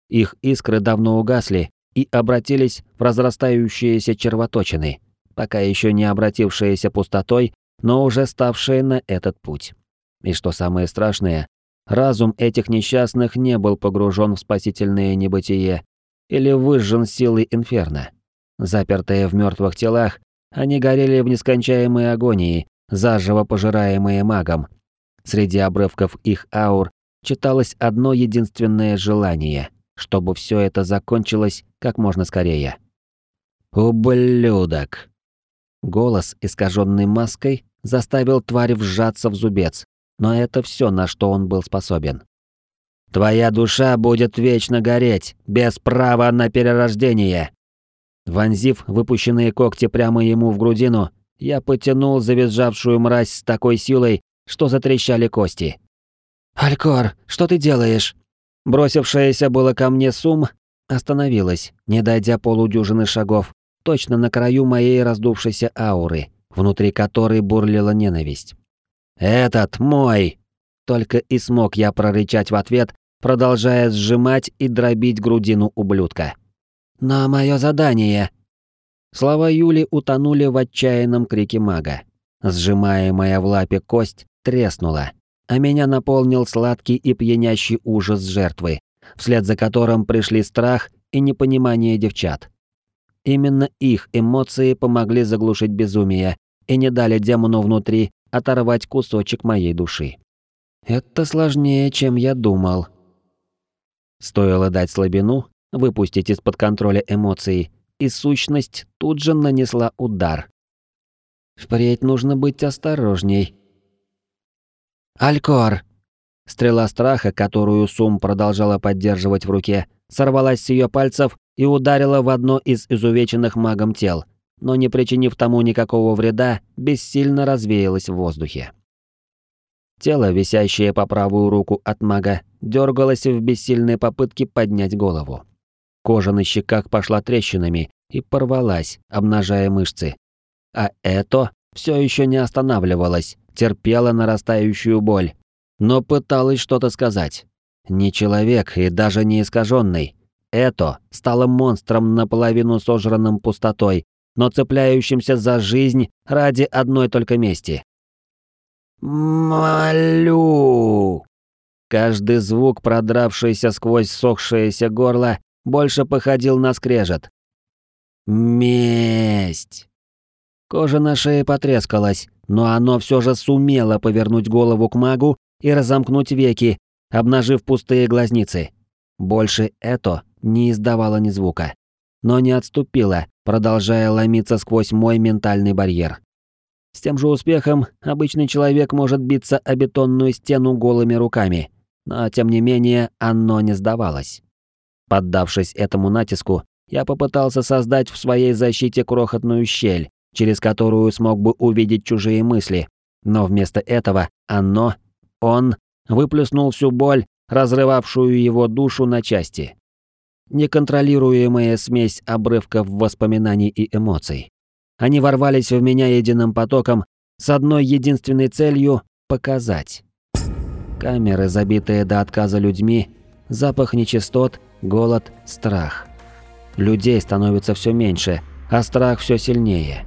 Их искры давно угасли и обратились в разрастающиеся червоточины, пока еще не обратившиеся пустотой, но уже ставшие на этот путь. И что самое страшное, разум этих несчастных не был погружен в спасительное небытие или выжжен силой инферно. Запертые в мертвых телах, они горели в нескончаемой агонии, заживо пожираемые магом, Среди обрывков их аур читалось одно единственное желание, чтобы все это закончилось как можно скорее. «Ублюдок!» Голос, искаженный маской, заставил тварь вжаться в зубец, но это все, на что он был способен. «Твоя душа будет вечно гореть, без права на перерождение!» Вонзив выпущенные когти прямо ему в грудину, я потянул завизжавшую мразь с такой силой, что затрещали кости. «Алькор, что ты делаешь?» Бросившаяся было ко мне сум остановилась, не дойдя полудюжины шагов, точно на краю моей раздувшейся ауры, внутри которой бурлила ненависть. «Этот мой!» Только и смог я прорычать в ответ, продолжая сжимать и дробить грудину ублюдка. «На мое задание!» Слова Юли утонули в отчаянном крике мага. Сжимаемая в лапе кость треснула, а меня наполнил сладкий и пьянящий ужас жертвы, вслед за которым пришли страх и непонимание девчат. Именно их эмоции помогли заглушить безумие и не дали демону внутри оторвать кусочек моей души. Это сложнее, чем я думал. Стоило дать слабину, выпустить из-под контроля эмоции, и сущность тут же нанесла удар. Впредь нужно быть осторожней, «Алькор!» Стрела страха, которую Сум продолжала поддерживать в руке, сорвалась с ее пальцев и ударила в одно из изувеченных магом тел, но не причинив тому никакого вреда, бессильно развеялась в воздухе. Тело, висящее по правую руку от мага, дергалось в бессильной попытке поднять голову. Кожа на щеках пошла трещинами и порвалась, обнажая мышцы. А это все еще не останавливалось, терпела нарастающую боль, но пыталась что-то сказать. Не человек и даже не искаженный. Это стало монстром наполовину сожранным пустотой, но цепляющимся за жизнь ради одной только мести. «Молю!» Каждый звук, продравшийся сквозь сохшееся горло, больше походил на скрежет. «Месть!» Кожа на шее потрескалась, но оно все же сумело повернуть голову к магу и разомкнуть веки, обнажив пустые глазницы. Больше это не издавало ни звука, но не отступило, продолжая ломиться сквозь мой ментальный барьер. С тем же успехом обычный человек может биться о бетонную стену голыми руками, но тем не менее оно не сдавалось. Поддавшись этому натиску, я попытался создать в своей защите крохотную щель, через которую смог бы увидеть чужие мысли, Но вместо этого оно, он, выплеснул всю боль, разрывавшую его душу на части. Неконтролируемая смесь обрывков воспоминаний и эмоций. Они ворвались в меня единым потоком с одной единственной целью – показать. Камеры, забитые до отказа людьми, запах нечистот, голод, страх. Людей становится все меньше, а страх все сильнее.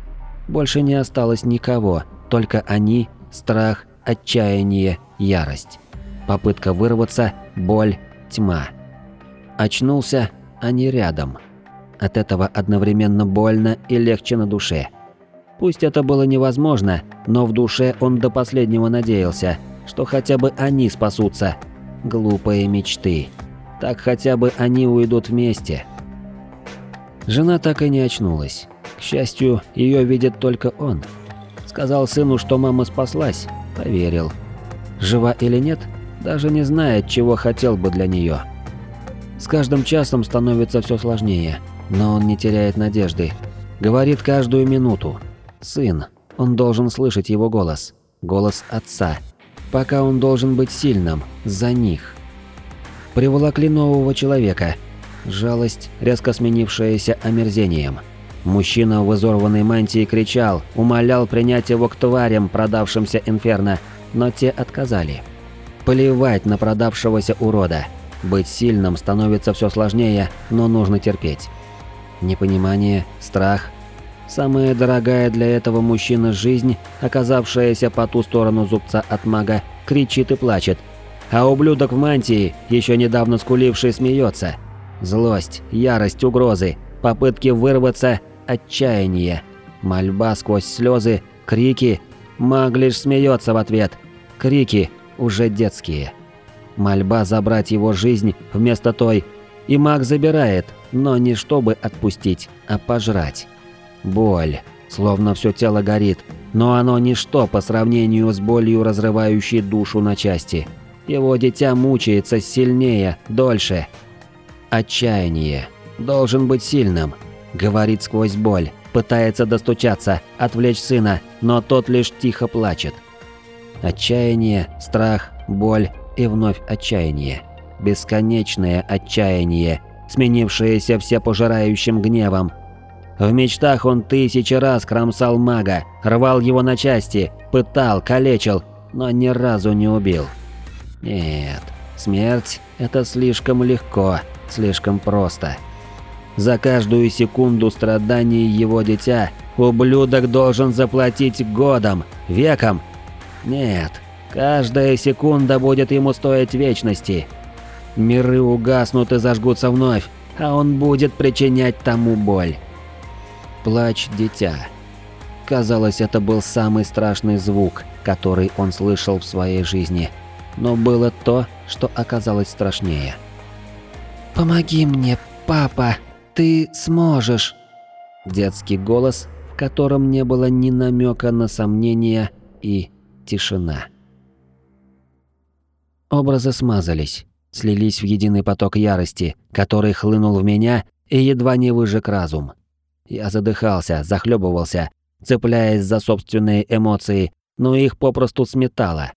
Больше не осталось никого, только они, страх, отчаяние, ярость. Попытка вырваться, боль, тьма. Очнулся, они рядом. От этого одновременно больно и легче на душе. Пусть это было невозможно, но в душе он до последнего надеялся, что хотя бы они спасутся. Глупые мечты. Так хотя бы они уйдут вместе. Жена так и не очнулась. К счастью, ее видит только он. Сказал сыну, что мама спаслась. Поверил. Жива или нет, даже не знает, чего хотел бы для нее. С каждым часом становится все сложнее, но он не теряет надежды. Говорит каждую минуту. Сын. Он должен слышать его голос. Голос отца. Пока он должен быть сильным. За них. Приволокли нового человека. Жалость, резко сменившаяся омерзением. Мужчина в изорванной мантии кричал, умолял принять его к тварям, продавшимся инферно, но те отказали. Плевать на продавшегося урода. Быть сильным становится все сложнее, но нужно терпеть. Непонимание, страх. Самая дорогая для этого мужчины жизнь, оказавшаяся по ту сторону зубца от мага, кричит и плачет. А ублюдок в мантии, еще недавно скуливший, смеется. Злость, ярость, угрозы, попытки вырваться, отчаяние. Мольба сквозь слезы, крики. Маг лишь смеется в ответ. Крики уже детские. Мольба забрать его жизнь вместо той. И маг забирает, но не чтобы отпустить, а пожрать. Боль. Словно все тело горит, но оно ничто по сравнению с болью, разрывающей душу на части. Его дитя мучается сильнее, дольше. Отчаяние. Должен быть сильным. Говорит сквозь боль. Пытается достучаться, отвлечь сына, но тот лишь тихо плачет. Отчаяние, страх, боль и вновь отчаяние. Бесконечное отчаяние, сменившееся всепожирающим гневом. В мечтах он тысячи раз кромсал мага, рвал его на части, пытал, калечил, но ни разу не убил. Нет, смерть – это слишком легко, слишком просто. За каждую секунду страданий его дитя ублюдок должен заплатить годом, веком. Нет, каждая секунда будет ему стоить вечности. Миры угаснут и зажгутся вновь, а он будет причинять тому боль. Плач дитя. Казалось, это был самый страшный звук, который он слышал в своей жизни. Но было то, что оказалось страшнее. «Помоги мне, папа, ты сможешь!» Детский голос, в котором не было ни намека на сомнение и тишина. Образы смазались, слились в единый поток ярости, который хлынул в меня и едва не выжег разум. Я задыхался, захлебывался, цепляясь за собственные эмоции, но их попросту сметало.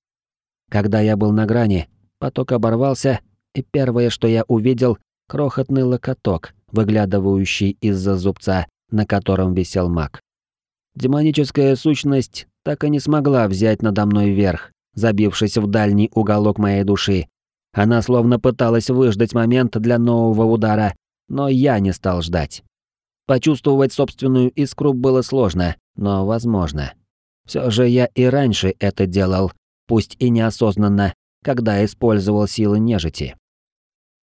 Когда я был на грани, поток оборвался, и первое, что я увидел, крохотный локоток, выглядывающий из-за зубца, на котором висел маг. Демоническая сущность так и не смогла взять надо мной верх, забившись в дальний уголок моей души. Она словно пыталась выждать момент для нового удара, но я не стал ждать. Почувствовать собственную искру было сложно, но возможно. Все же я и раньше это делал, пусть и неосознанно, когда использовал силы нежити.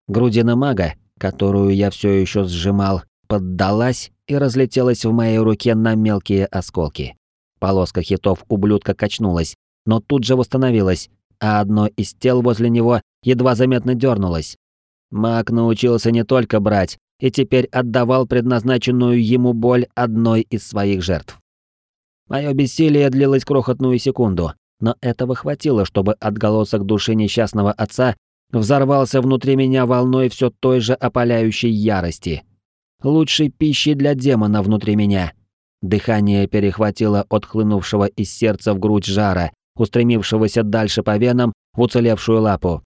Грудина мага, которую я все еще сжимал, поддалась и разлетелась в моей руке на мелкие осколки. Полоска хитов ублюдка качнулась, но тут же восстановилась, а одно из тел возле него едва заметно дернулось. Маг научился не только брать, и теперь отдавал предназначенную ему боль одной из своих жертв. Мое бессилие длилось крохотную секунду, но этого хватило, чтобы отголосок души несчастного отца взорвался внутри меня волной все той же опаляющей ярости. Лучшей пищи для демона внутри меня. Дыхание перехватило от хлынувшего из сердца в грудь жара, устремившегося дальше по венам в уцелевшую лапу.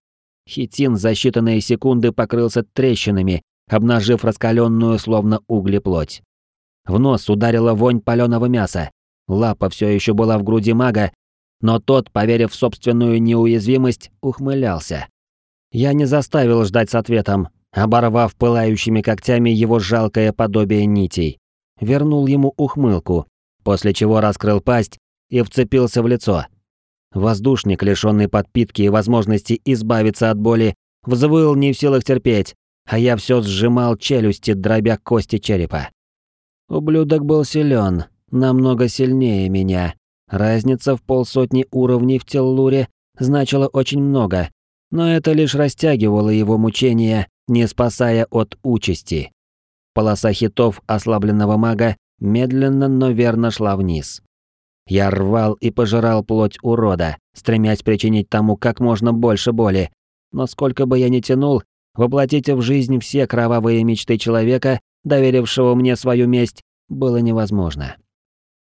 Хитин за считанные секунды покрылся трещинами, обнажив раскаленную словно угли плоть. В нос ударила вонь паленого мяса. Лапа все еще была в груди мага, но тот, поверив в собственную неуязвимость, ухмылялся. Я не заставил ждать с ответом, оборвав пылающими когтями его жалкое подобие нитей. Вернул ему ухмылку, после чего раскрыл пасть и вцепился в лицо. Воздушник, лишённый подпитки и возможности избавиться от боли, взвыл не в силах терпеть, а я все сжимал челюсти, дробя кости черепа. Ублюдок был силен, намного сильнее меня. Разница в полсотни уровней в Теллуре значила очень много, но это лишь растягивало его мучения, не спасая от участи. Полоса хитов ослабленного мага медленно, но верно шла вниз. Я рвал и пожирал плоть урода, стремясь причинить тому как можно больше боли, но сколько бы я ни тянул, воплотить в жизнь все кровавые мечты человека, доверившего мне свою месть, было невозможно.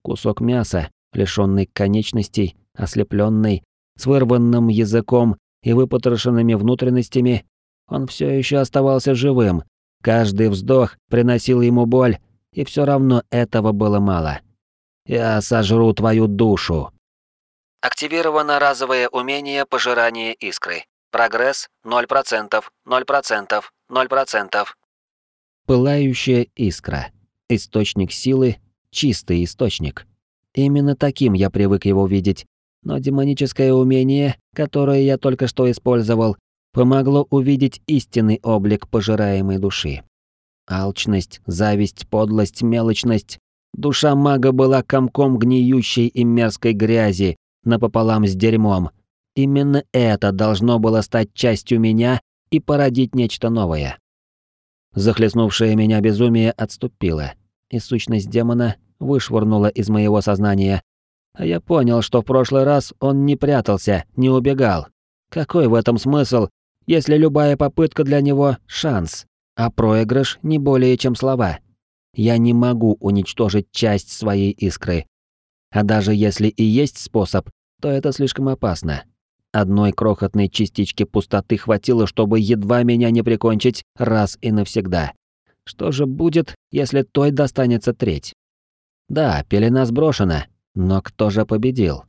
Кусок мяса, лишённый конечностей, ослепленный, с вырванным языком и выпотрошенными внутренностями, он все еще оставался живым. Каждый вздох приносил ему боль, и все равно этого было мало. «Я сожру твою душу». Активировано разовое умение пожирания искры. Прогресс 0%, 0%, 0%. Пылающая искра. Источник силы, чистый источник. Именно таким я привык его видеть. Но демоническое умение, которое я только что использовал, помогло увидеть истинный облик пожираемой души. Алчность, зависть, подлость, мелочность. Душа мага была комком гниющей и мерзкой грязи, напополам с дерьмом. Именно это должно было стать частью меня и породить нечто новое. Захлестнувшее меня безумие отступило, и сущность демона вышвырнула из моего сознания. А я понял, что в прошлый раз он не прятался, не убегал. Какой в этом смысл, если любая попытка для него — шанс, а проигрыш не более чем слова? Я не могу уничтожить часть своей искры. А даже если и есть способ, то это слишком опасно. Одной крохотной частички пустоты хватило, чтобы едва меня не прикончить раз и навсегда. Что же будет, если той достанется треть? Да, пелена сброшена, но кто же победил?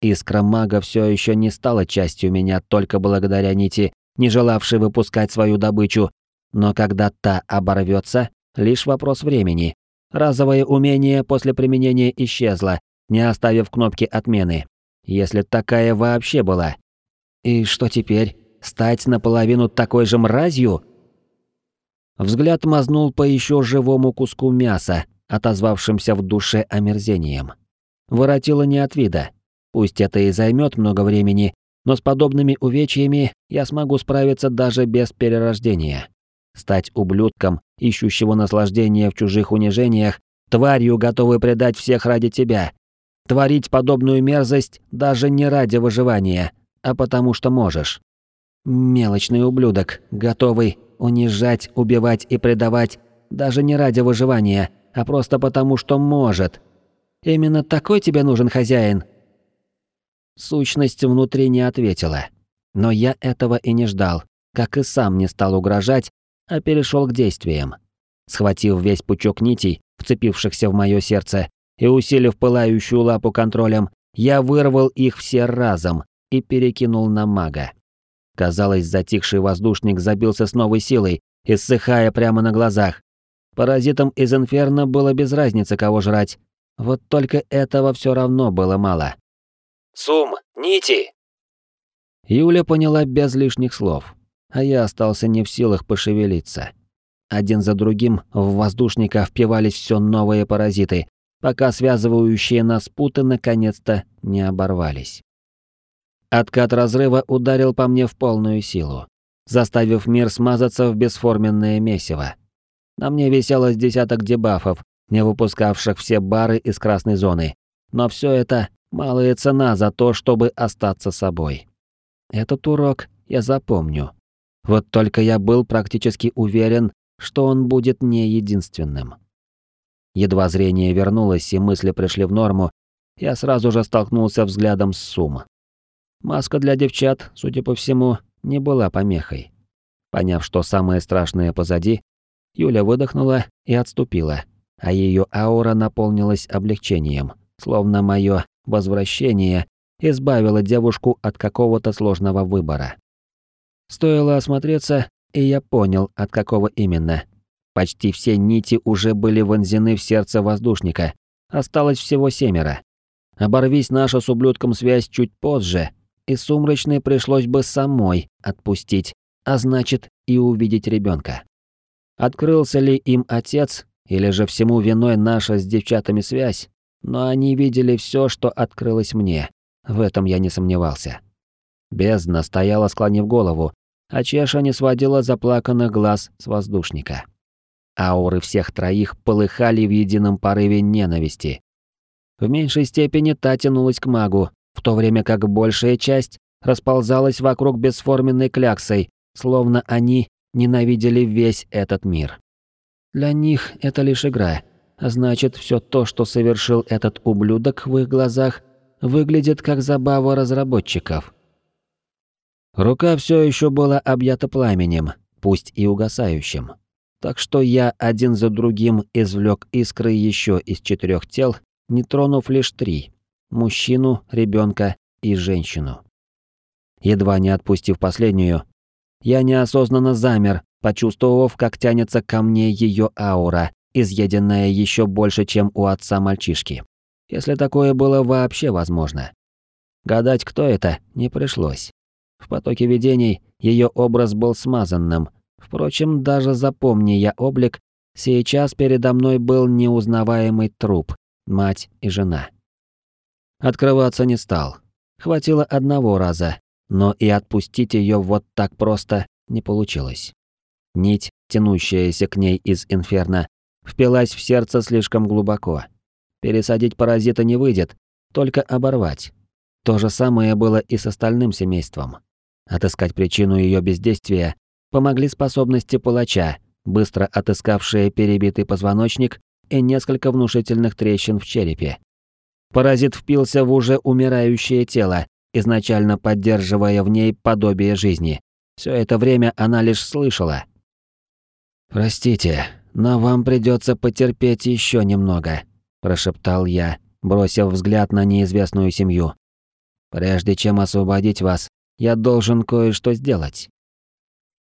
Искра мага все еще не стала частью меня только благодаря нити, не желавшей выпускать свою добычу, но когда та оборвется, лишь вопрос времени. Разовое умение после применения исчезло, не оставив кнопки отмены если такая вообще была. И что теперь? Стать наполовину такой же мразью? Взгляд мазнул по еще живому куску мяса, отозвавшимся в душе омерзением. Воротило не от вида. Пусть это и займет много времени, но с подобными увечьями я смогу справиться даже без перерождения. Стать ублюдком, ищущего наслаждения в чужих унижениях, тварью, готовой предать всех ради тебя, Творить подобную мерзость даже не ради выживания, а потому что можешь. Мелочный ублюдок, готовый унижать, убивать и предавать даже не ради выживания, а просто потому что может. Именно такой тебе нужен хозяин. Сущность внутри не ответила. Но я этого и не ждал, как и сам не стал угрожать, а перешел к действиям. Схватив весь пучок нитей, вцепившихся в мое сердце, и, усилив пылающую лапу контролем, я вырвал их все разом и перекинул на мага. Казалось, затихший воздушник забился с новой силой, иссыхая прямо на глазах. Паразитам из инферно было без разницы, кого жрать. Вот только этого все равно было мало. «Сум, нити!» Юля поняла без лишних слов, а я остался не в силах пошевелиться. Один за другим в воздушника впивались все новые паразиты, пока связывающие нас путы наконец-то не оборвались. Откат разрыва ударил по мне в полную силу, заставив мир смазаться в бесформенное месиво. На мне висело десяток дебафов, не выпускавших все бары из красной зоны, но все это малая цена за то, чтобы остаться собой. Этот урок я запомню. Вот только я был практически уверен, что он будет не единственным. Едва зрение вернулось и мысли пришли в норму, я сразу же столкнулся взглядом с Сум. Маска для девчат, судя по всему, не была помехой. Поняв, что самое страшное позади, Юля выдохнула и отступила, а ее аура наполнилась облегчением, словно мое возвращение избавило девушку от какого-то сложного выбора. Стоило осмотреться, и я понял, от какого именно. Почти все нити уже были вонзены в сердце воздушника. Осталось всего семеро. Оборвись наша с ублюдком связь чуть позже, и сумрачной пришлось бы самой отпустить, а значит и увидеть ребенка. Открылся ли им отец, или же всему виной наша с девчатами связь, но они видели все, что открылось мне. В этом я не сомневался. Бездна стояла, склонив голову, а Чеша не сводила заплаканных глаз с воздушника. Ауры всех троих полыхали в едином порыве ненависти. В меньшей степени та тянулась к магу, в то время как большая часть расползалась вокруг бесформенной кляксой, словно они ненавидели весь этот мир. Для них это лишь игра, а значит, все то, что совершил этот ублюдок в их глазах, выглядит как забава разработчиков. Рука все еще была объята пламенем, пусть и угасающим. Так что я один за другим извлек искры еще из четырех тел, не тронув лишь три – мужчину, ребенка и женщину. Едва не отпустив последнюю, я неосознанно замер, почувствовав, как тянется ко мне ее аура, изъеденная еще больше, чем у отца мальчишки. Если такое было вообще возможно. Гадать, кто это, не пришлось. В потоке видений ее образ был смазанным. Впрочем, даже запомни я облик, сейчас передо мной был неузнаваемый труп, мать и жена. Открываться не стал. Хватило одного раза, но и отпустить ее вот так просто не получилось. Нить, тянущаяся к ней из инферно, впилась в сердце слишком глубоко. Пересадить паразита не выйдет, только оборвать. То же самое было и с остальным семейством. Отыскать причину ее бездействия помогли способности палача, быстро отыскавшие перебитый позвоночник и несколько внушительных трещин в черепе. Паразит впился в уже умирающее тело, изначально поддерживая в ней подобие жизни. Все это время она лишь слышала. «Простите, но вам придется потерпеть еще немного», – прошептал я, бросив взгляд на неизвестную семью. «Прежде чем освободить вас, я должен кое-что сделать.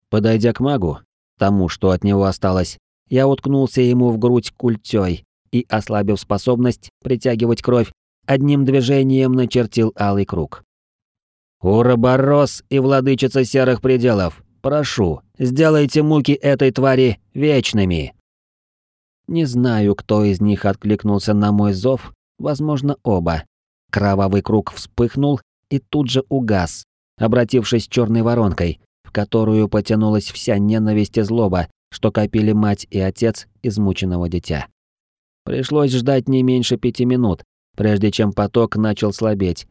Подойдя к магу, тому, что от него осталось, я уткнулся ему в грудь культёй и, ослабив способность притягивать кровь, одним движением начертил алый круг. «Уроборос и владычица серых пределов, прошу, сделайте муки этой твари вечными!» Не знаю, кто из них откликнулся на мой зов, возможно, оба. Кровавый круг вспыхнул и тут же угас, обратившись черной воронкой, в которую потянулась вся ненависть и злоба, что копили мать и отец измученного дитя. Пришлось ждать не меньше пяти минут, прежде чем поток начал слабеть.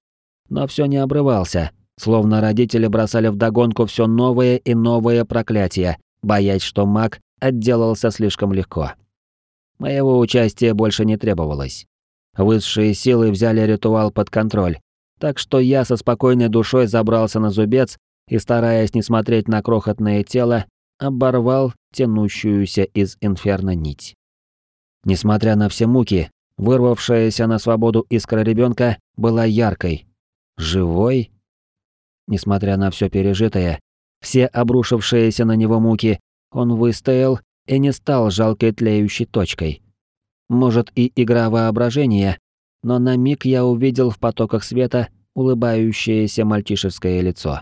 Но все не обрывался, словно родители бросали вдогонку все новое и новое проклятие, боясь, что маг отделался слишком легко. Моего участия больше не требовалось. Высшие силы взяли ритуал под контроль, так что я со спокойной душой забрался на зубец и, стараясь не смотреть на крохотное тело, оборвал тянущуюся из инферно нить. Несмотря на все муки, вырвавшаяся на свободу искра ребенка была яркой. Живой? Несмотря на все пережитое, все обрушившиеся на него муки, он выстоял и не стал жалкой тлеющей точкой. Может и игра воображения, но на миг я увидел в потоках света улыбающееся мальчишеское лицо.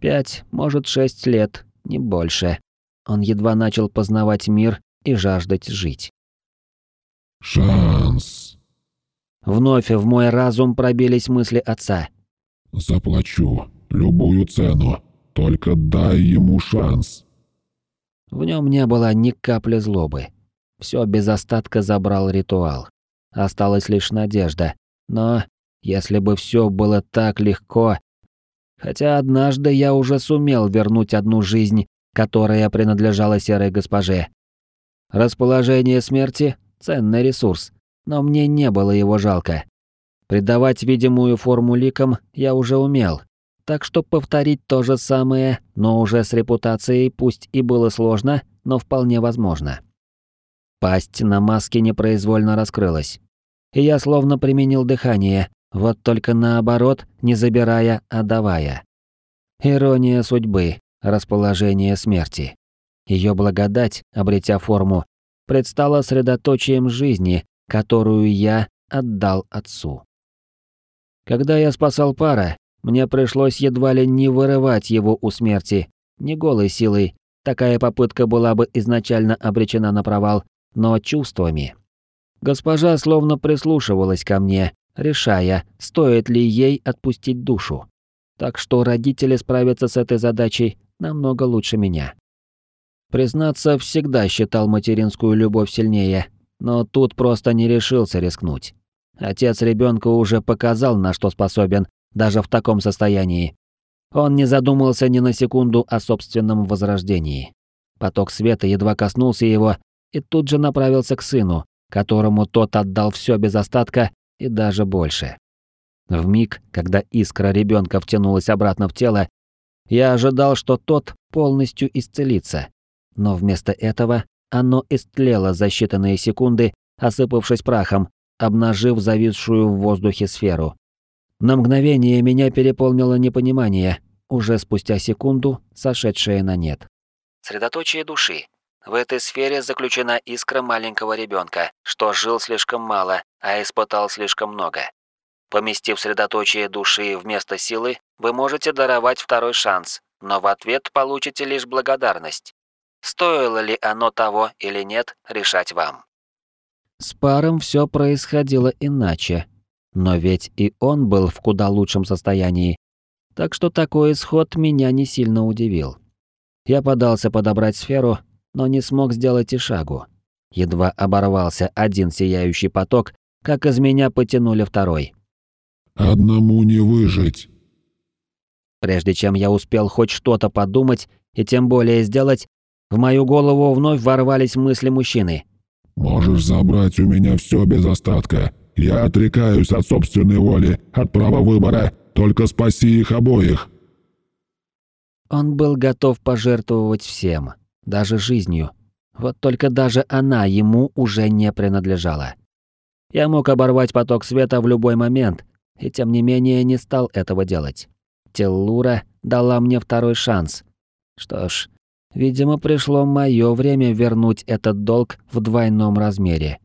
Пять, может, шесть лет, не больше. Он едва начал познавать мир и жаждать жить. «Шанс!» Вновь в мой разум пробились мысли отца. «Заплачу. Любую цену. Только дай ему шанс». В нем не было ни капли злобы. Все без остатка забрал ритуал. Осталась лишь надежда. Но если бы все было так легко... Хотя однажды я уже сумел вернуть одну жизнь, которая принадлежала серой госпоже. Расположение смерти — ценный ресурс, но мне не было его жалко. Придавать видимую форму ликам я уже умел, так что повторить то же самое, но уже с репутацией, пусть и было сложно, но вполне возможно. Пасть на маске непроизвольно раскрылась. И я словно применил дыхание, вот только наоборот, не забирая, а давая. Ирония судьбы, расположение смерти. Ее благодать, обретя форму, предстала средоточием жизни, которую я отдал отцу. Когда я спасал пара, мне пришлось едва ли не вырывать его у смерти, не голой силой, такая попытка была бы изначально обречена на провал, но чувствами. Госпожа словно прислушивалась ко мне, решая, стоит ли ей отпустить душу. Так что родители справятся с этой задачей намного лучше меня. Признаться, всегда считал материнскую любовь сильнее, но тут просто не решился рискнуть. Отец ребенка уже показал, на что способен, даже в таком состоянии. Он не задумался ни на секунду о собственном возрождении. Поток света едва коснулся его и тут же направился к сыну, которому тот отдал все без остатка и даже больше. В миг, когда искра ребенка втянулась обратно в тело, я ожидал, что тот полностью исцелится, но вместо этого оно истлело за считанные секунды, осыпавшись прахом, обнажив зависшую в воздухе сферу. На мгновение меня переполнило непонимание, уже спустя секунду сошедшее на нет. Средоточие души. В этой сфере заключена искра маленького ребенка, что жил слишком мало, а испытал слишком много. Поместив средоточие души вместо силы, вы можете даровать второй шанс, но в ответ получите лишь благодарность. Стоило ли оно того или нет, решать вам. С паром все происходило иначе. Но ведь и он был в куда лучшем состоянии. Так что такой исход меня не сильно удивил. Я подался подобрать сферу, но не смог сделать и шагу. Едва оборвался один сияющий поток, как из меня потянули второй. «Одному не выжить». Прежде чем я успел хоть что-то подумать и тем более сделать, в мою голову вновь ворвались мысли мужчины. «Можешь забрать у меня все без остатка. Я отрекаюсь от собственной воли, от права выбора. Только спаси их обоих». Он был готов пожертвовать всем, даже жизнью. Вот только даже она ему уже не принадлежала. Я мог оборвать поток света в любой момент, и тем не менее не стал этого делать. Теллура дала мне второй шанс. Что ж, Видимо, пришло мое время вернуть этот долг в двойном размере.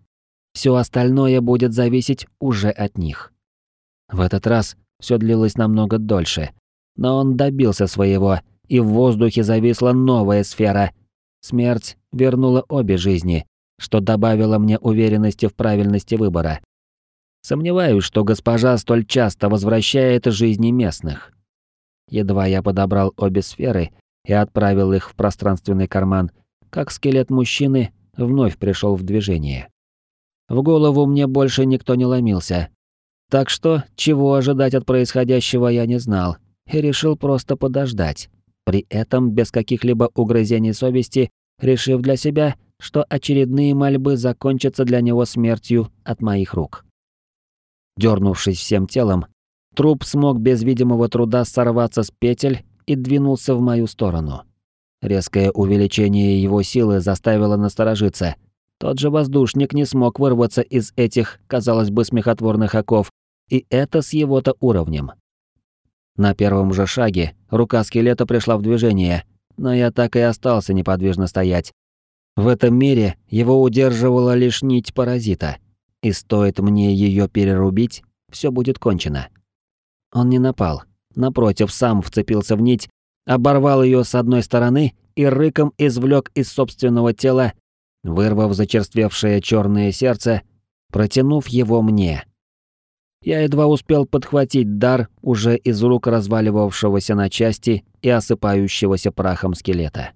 Все остальное будет зависеть уже от них. В этот раз все длилось намного дольше, но он добился своего, и в воздухе зависла новая сфера. Смерть вернула обе жизни, что добавило мне уверенности в правильности выбора. Сомневаюсь, что госпожа столь часто возвращает жизни местных. Едва я подобрал обе сферы, и отправил их в пространственный карман, как скелет мужчины вновь пришел в движение. В голову мне больше никто не ломился. Так что, чего ожидать от происходящего я не знал, и решил просто подождать, при этом без каких-либо угрызений совести, решив для себя, что очередные мольбы закончатся для него смертью от моих рук. Дернувшись всем телом, труп смог без видимого труда сорваться с петель и двинулся в мою сторону. Резкое увеличение его силы заставило насторожиться. Тот же воздушник не смог вырваться из этих, казалось бы, смехотворных оков, и это с его-то уровнем. На первом же шаге рука скелета пришла в движение, но я так и остался неподвижно стоять. В этом мире его удерживала лишь нить паразита, и стоит мне ее перерубить, все будет кончено. Он не напал, напротив, сам вцепился в нить, оборвал ее с одной стороны и рыком извлек из собственного тела, вырвав зачерствевшее черное сердце, протянув его мне. Я едва успел подхватить дар уже из рук разваливавшегося на части и осыпающегося прахом скелета.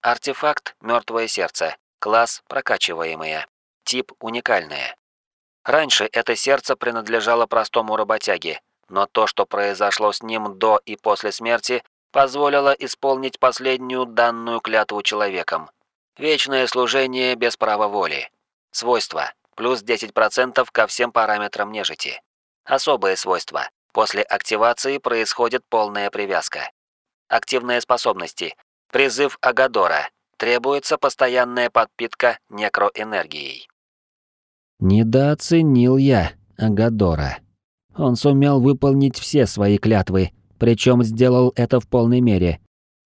Артефакт «Мертвое сердце». Класс «Прокачиваемое». Тип «Уникальное». Раньше это сердце принадлежало простому работяге, но то, что произошло с ним до и после смерти, позволило исполнить последнюю данную клятву человеком. Вечное служение без права воли. Свойства. Плюс 10% ко всем параметрам нежити. Особое свойство. После активации происходит полная привязка. Активные способности. Призыв Агадора. Требуется постоянная подпитка некроэнергией. Недооценил я Агадора. Он сумел выполнить все свои клятвы, причем сделал это в полной мере.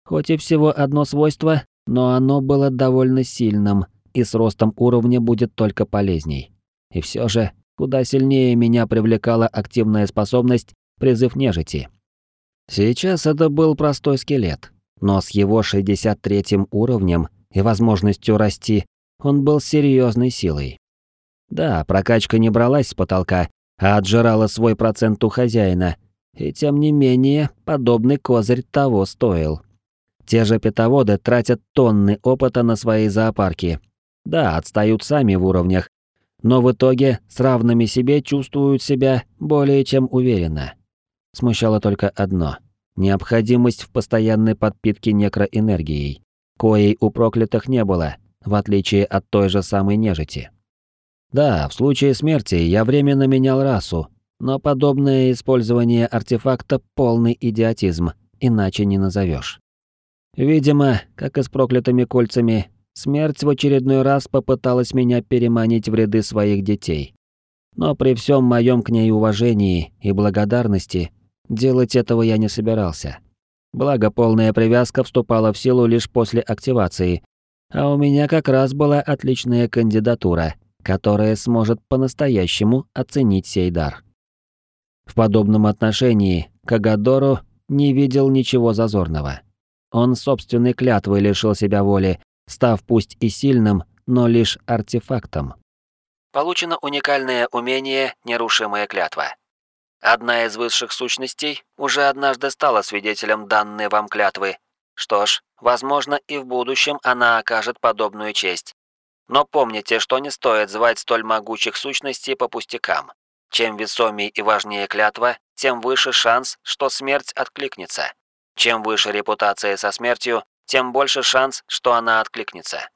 Хоть и всего одно свойство, но оно было довольно сильным и с ростом уровня будет только полезней. И все же, куда сильнее меня привлекала активная способность призыв нежити. Сейчас это был простой скелет, но с его 63 уровнем и возможностью расти, он был серьезной силой. Да, прокачка не бралась с потолка, а отжирала свой процент у хозяина, и тем не менее, подобный козырь того стоил. Те же питоводы тратят тонны опыта на свои зоопарки. Да, отстают сами в уровнях, но в итоге с равными себе чувствуют себя более чем уверенно. Смущало только одно – необходимость в постоянной подпитке некроэнергией, коей у проклятых не было, в отличие от той же самой нежити. Да, в случае смерти я временно менял расу, но подобное использование артефакта – полный идиотизм, иначе не назовешь. Видимо, как и с проклятыми кольцами, смерть в очередной раз попыталась меня переманить в ряды своих детей. Но при всем моем к ней уважении и благодарности делать этого я не собирался. Благо, полная привязка вступала в силу лишь после активации, а у меня как раз была отличная кандидатура которая сможет по-настоящему оценить сей дар. В подобном отношении Кагадору не видел ничего зазорного. Он собственной клятвой лишил себя воли, став пусть и сильным, но лишь артефактом. Получено уникальное умение «Нерушимая клятва». Одна из высших сущностей уже однажды стала свидетелем данной вам клятвы. Что ж, возможно, и в будущем она окажет подобную честь. Но помните, что не стоит звать столь могучих сущностей по пустякам. Чем весомее и важнее клятва, тем выше шанс, что смерть откликнется. Чем выше репутация со смертью, тем больше шанс, что она откликнется.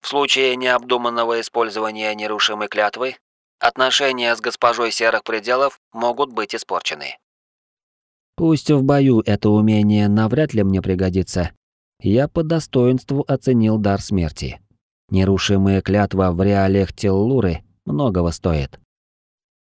В случае необдуманного использования нерушимой клятвы, отношения с госпожой Серых Пределов могут быть испорчены. Пусть в бою это умение навряд ли мне пригодится. Я по достоинству оценил дар смерти. Нерушимая клятва в реалиях Теллуры многого стоит.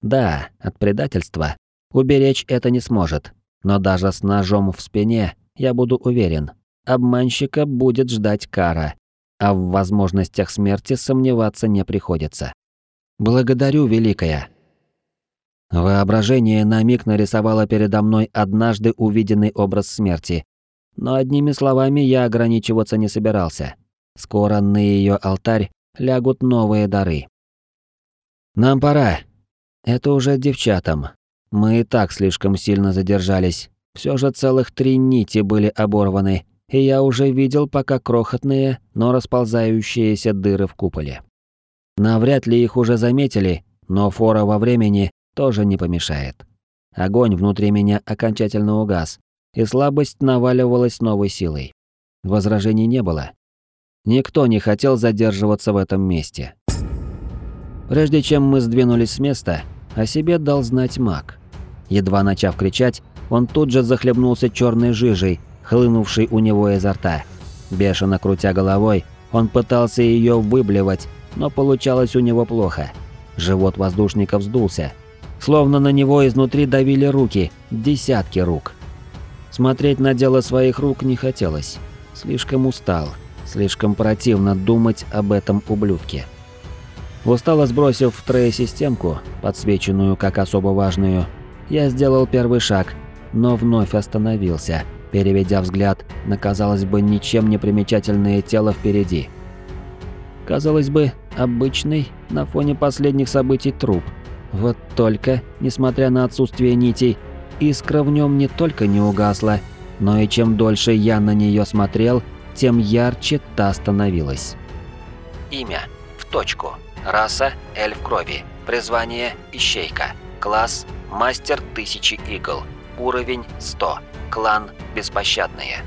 Да, от предательства уберечь это не сможет, но даже с ножом в спине, я буду уверен, обманщика будет ждать кара, а в возможностях смерти сомневаться не приходится. Благодарю, Великая. Воображение на миг нарисовало передо мной однажды увиденный образ смерти, но одними словами я ограничиваться не собирался. Скоро на ее алтарь лягут новые дары. Нам пора. Это уже девчатам. Мы и так слишком сильно задержались. Все же целых три нити были оборваны, и я уже видел пока крохотные, но расползающиеся дыры в куполе. Навряд ли их уже заметили, но фора во времени тоже не помешает. Огонь внутри меня окончательно угас, и слабость наваливалась новой силой. Возражений не было. Никто не хотел задерживаться в этом месте. Прежде чем мы сдвинулись с места, о себе дал знать маг. Едва начав кричать, он тут же захлебнулся черной жижей, хлынувшей у него изо рта. Бешено крутя головой, он пытался ее выблевать, но получалось у него плохо. Живот воздушника вздулся. Словно на него изнутри давили руки, десятки рук. Смотреть на дело своих рук не хотелось. Слишком устал. Слишком противно думать об этом ублюдке. Устало сбросив в трее системку, подсвеченную как особо важную, я сделал первый шаг, но вновь остановился, переведя взгляд на, казалось бы, ничем не примечательное тело впереди. Казалось бы, обычный, на фоне последних событий труп. Вот только, несмотря на отсутствие нитей, искра в нем не только не угасла, но и чем дольше я на нее смотрел – тем ярче та становилась. Имя. В точку. Раса – эльф крови. Призвание – ищейка. Класс – мастер тысячи игл. Уровень – 100. Клан – беспощадные.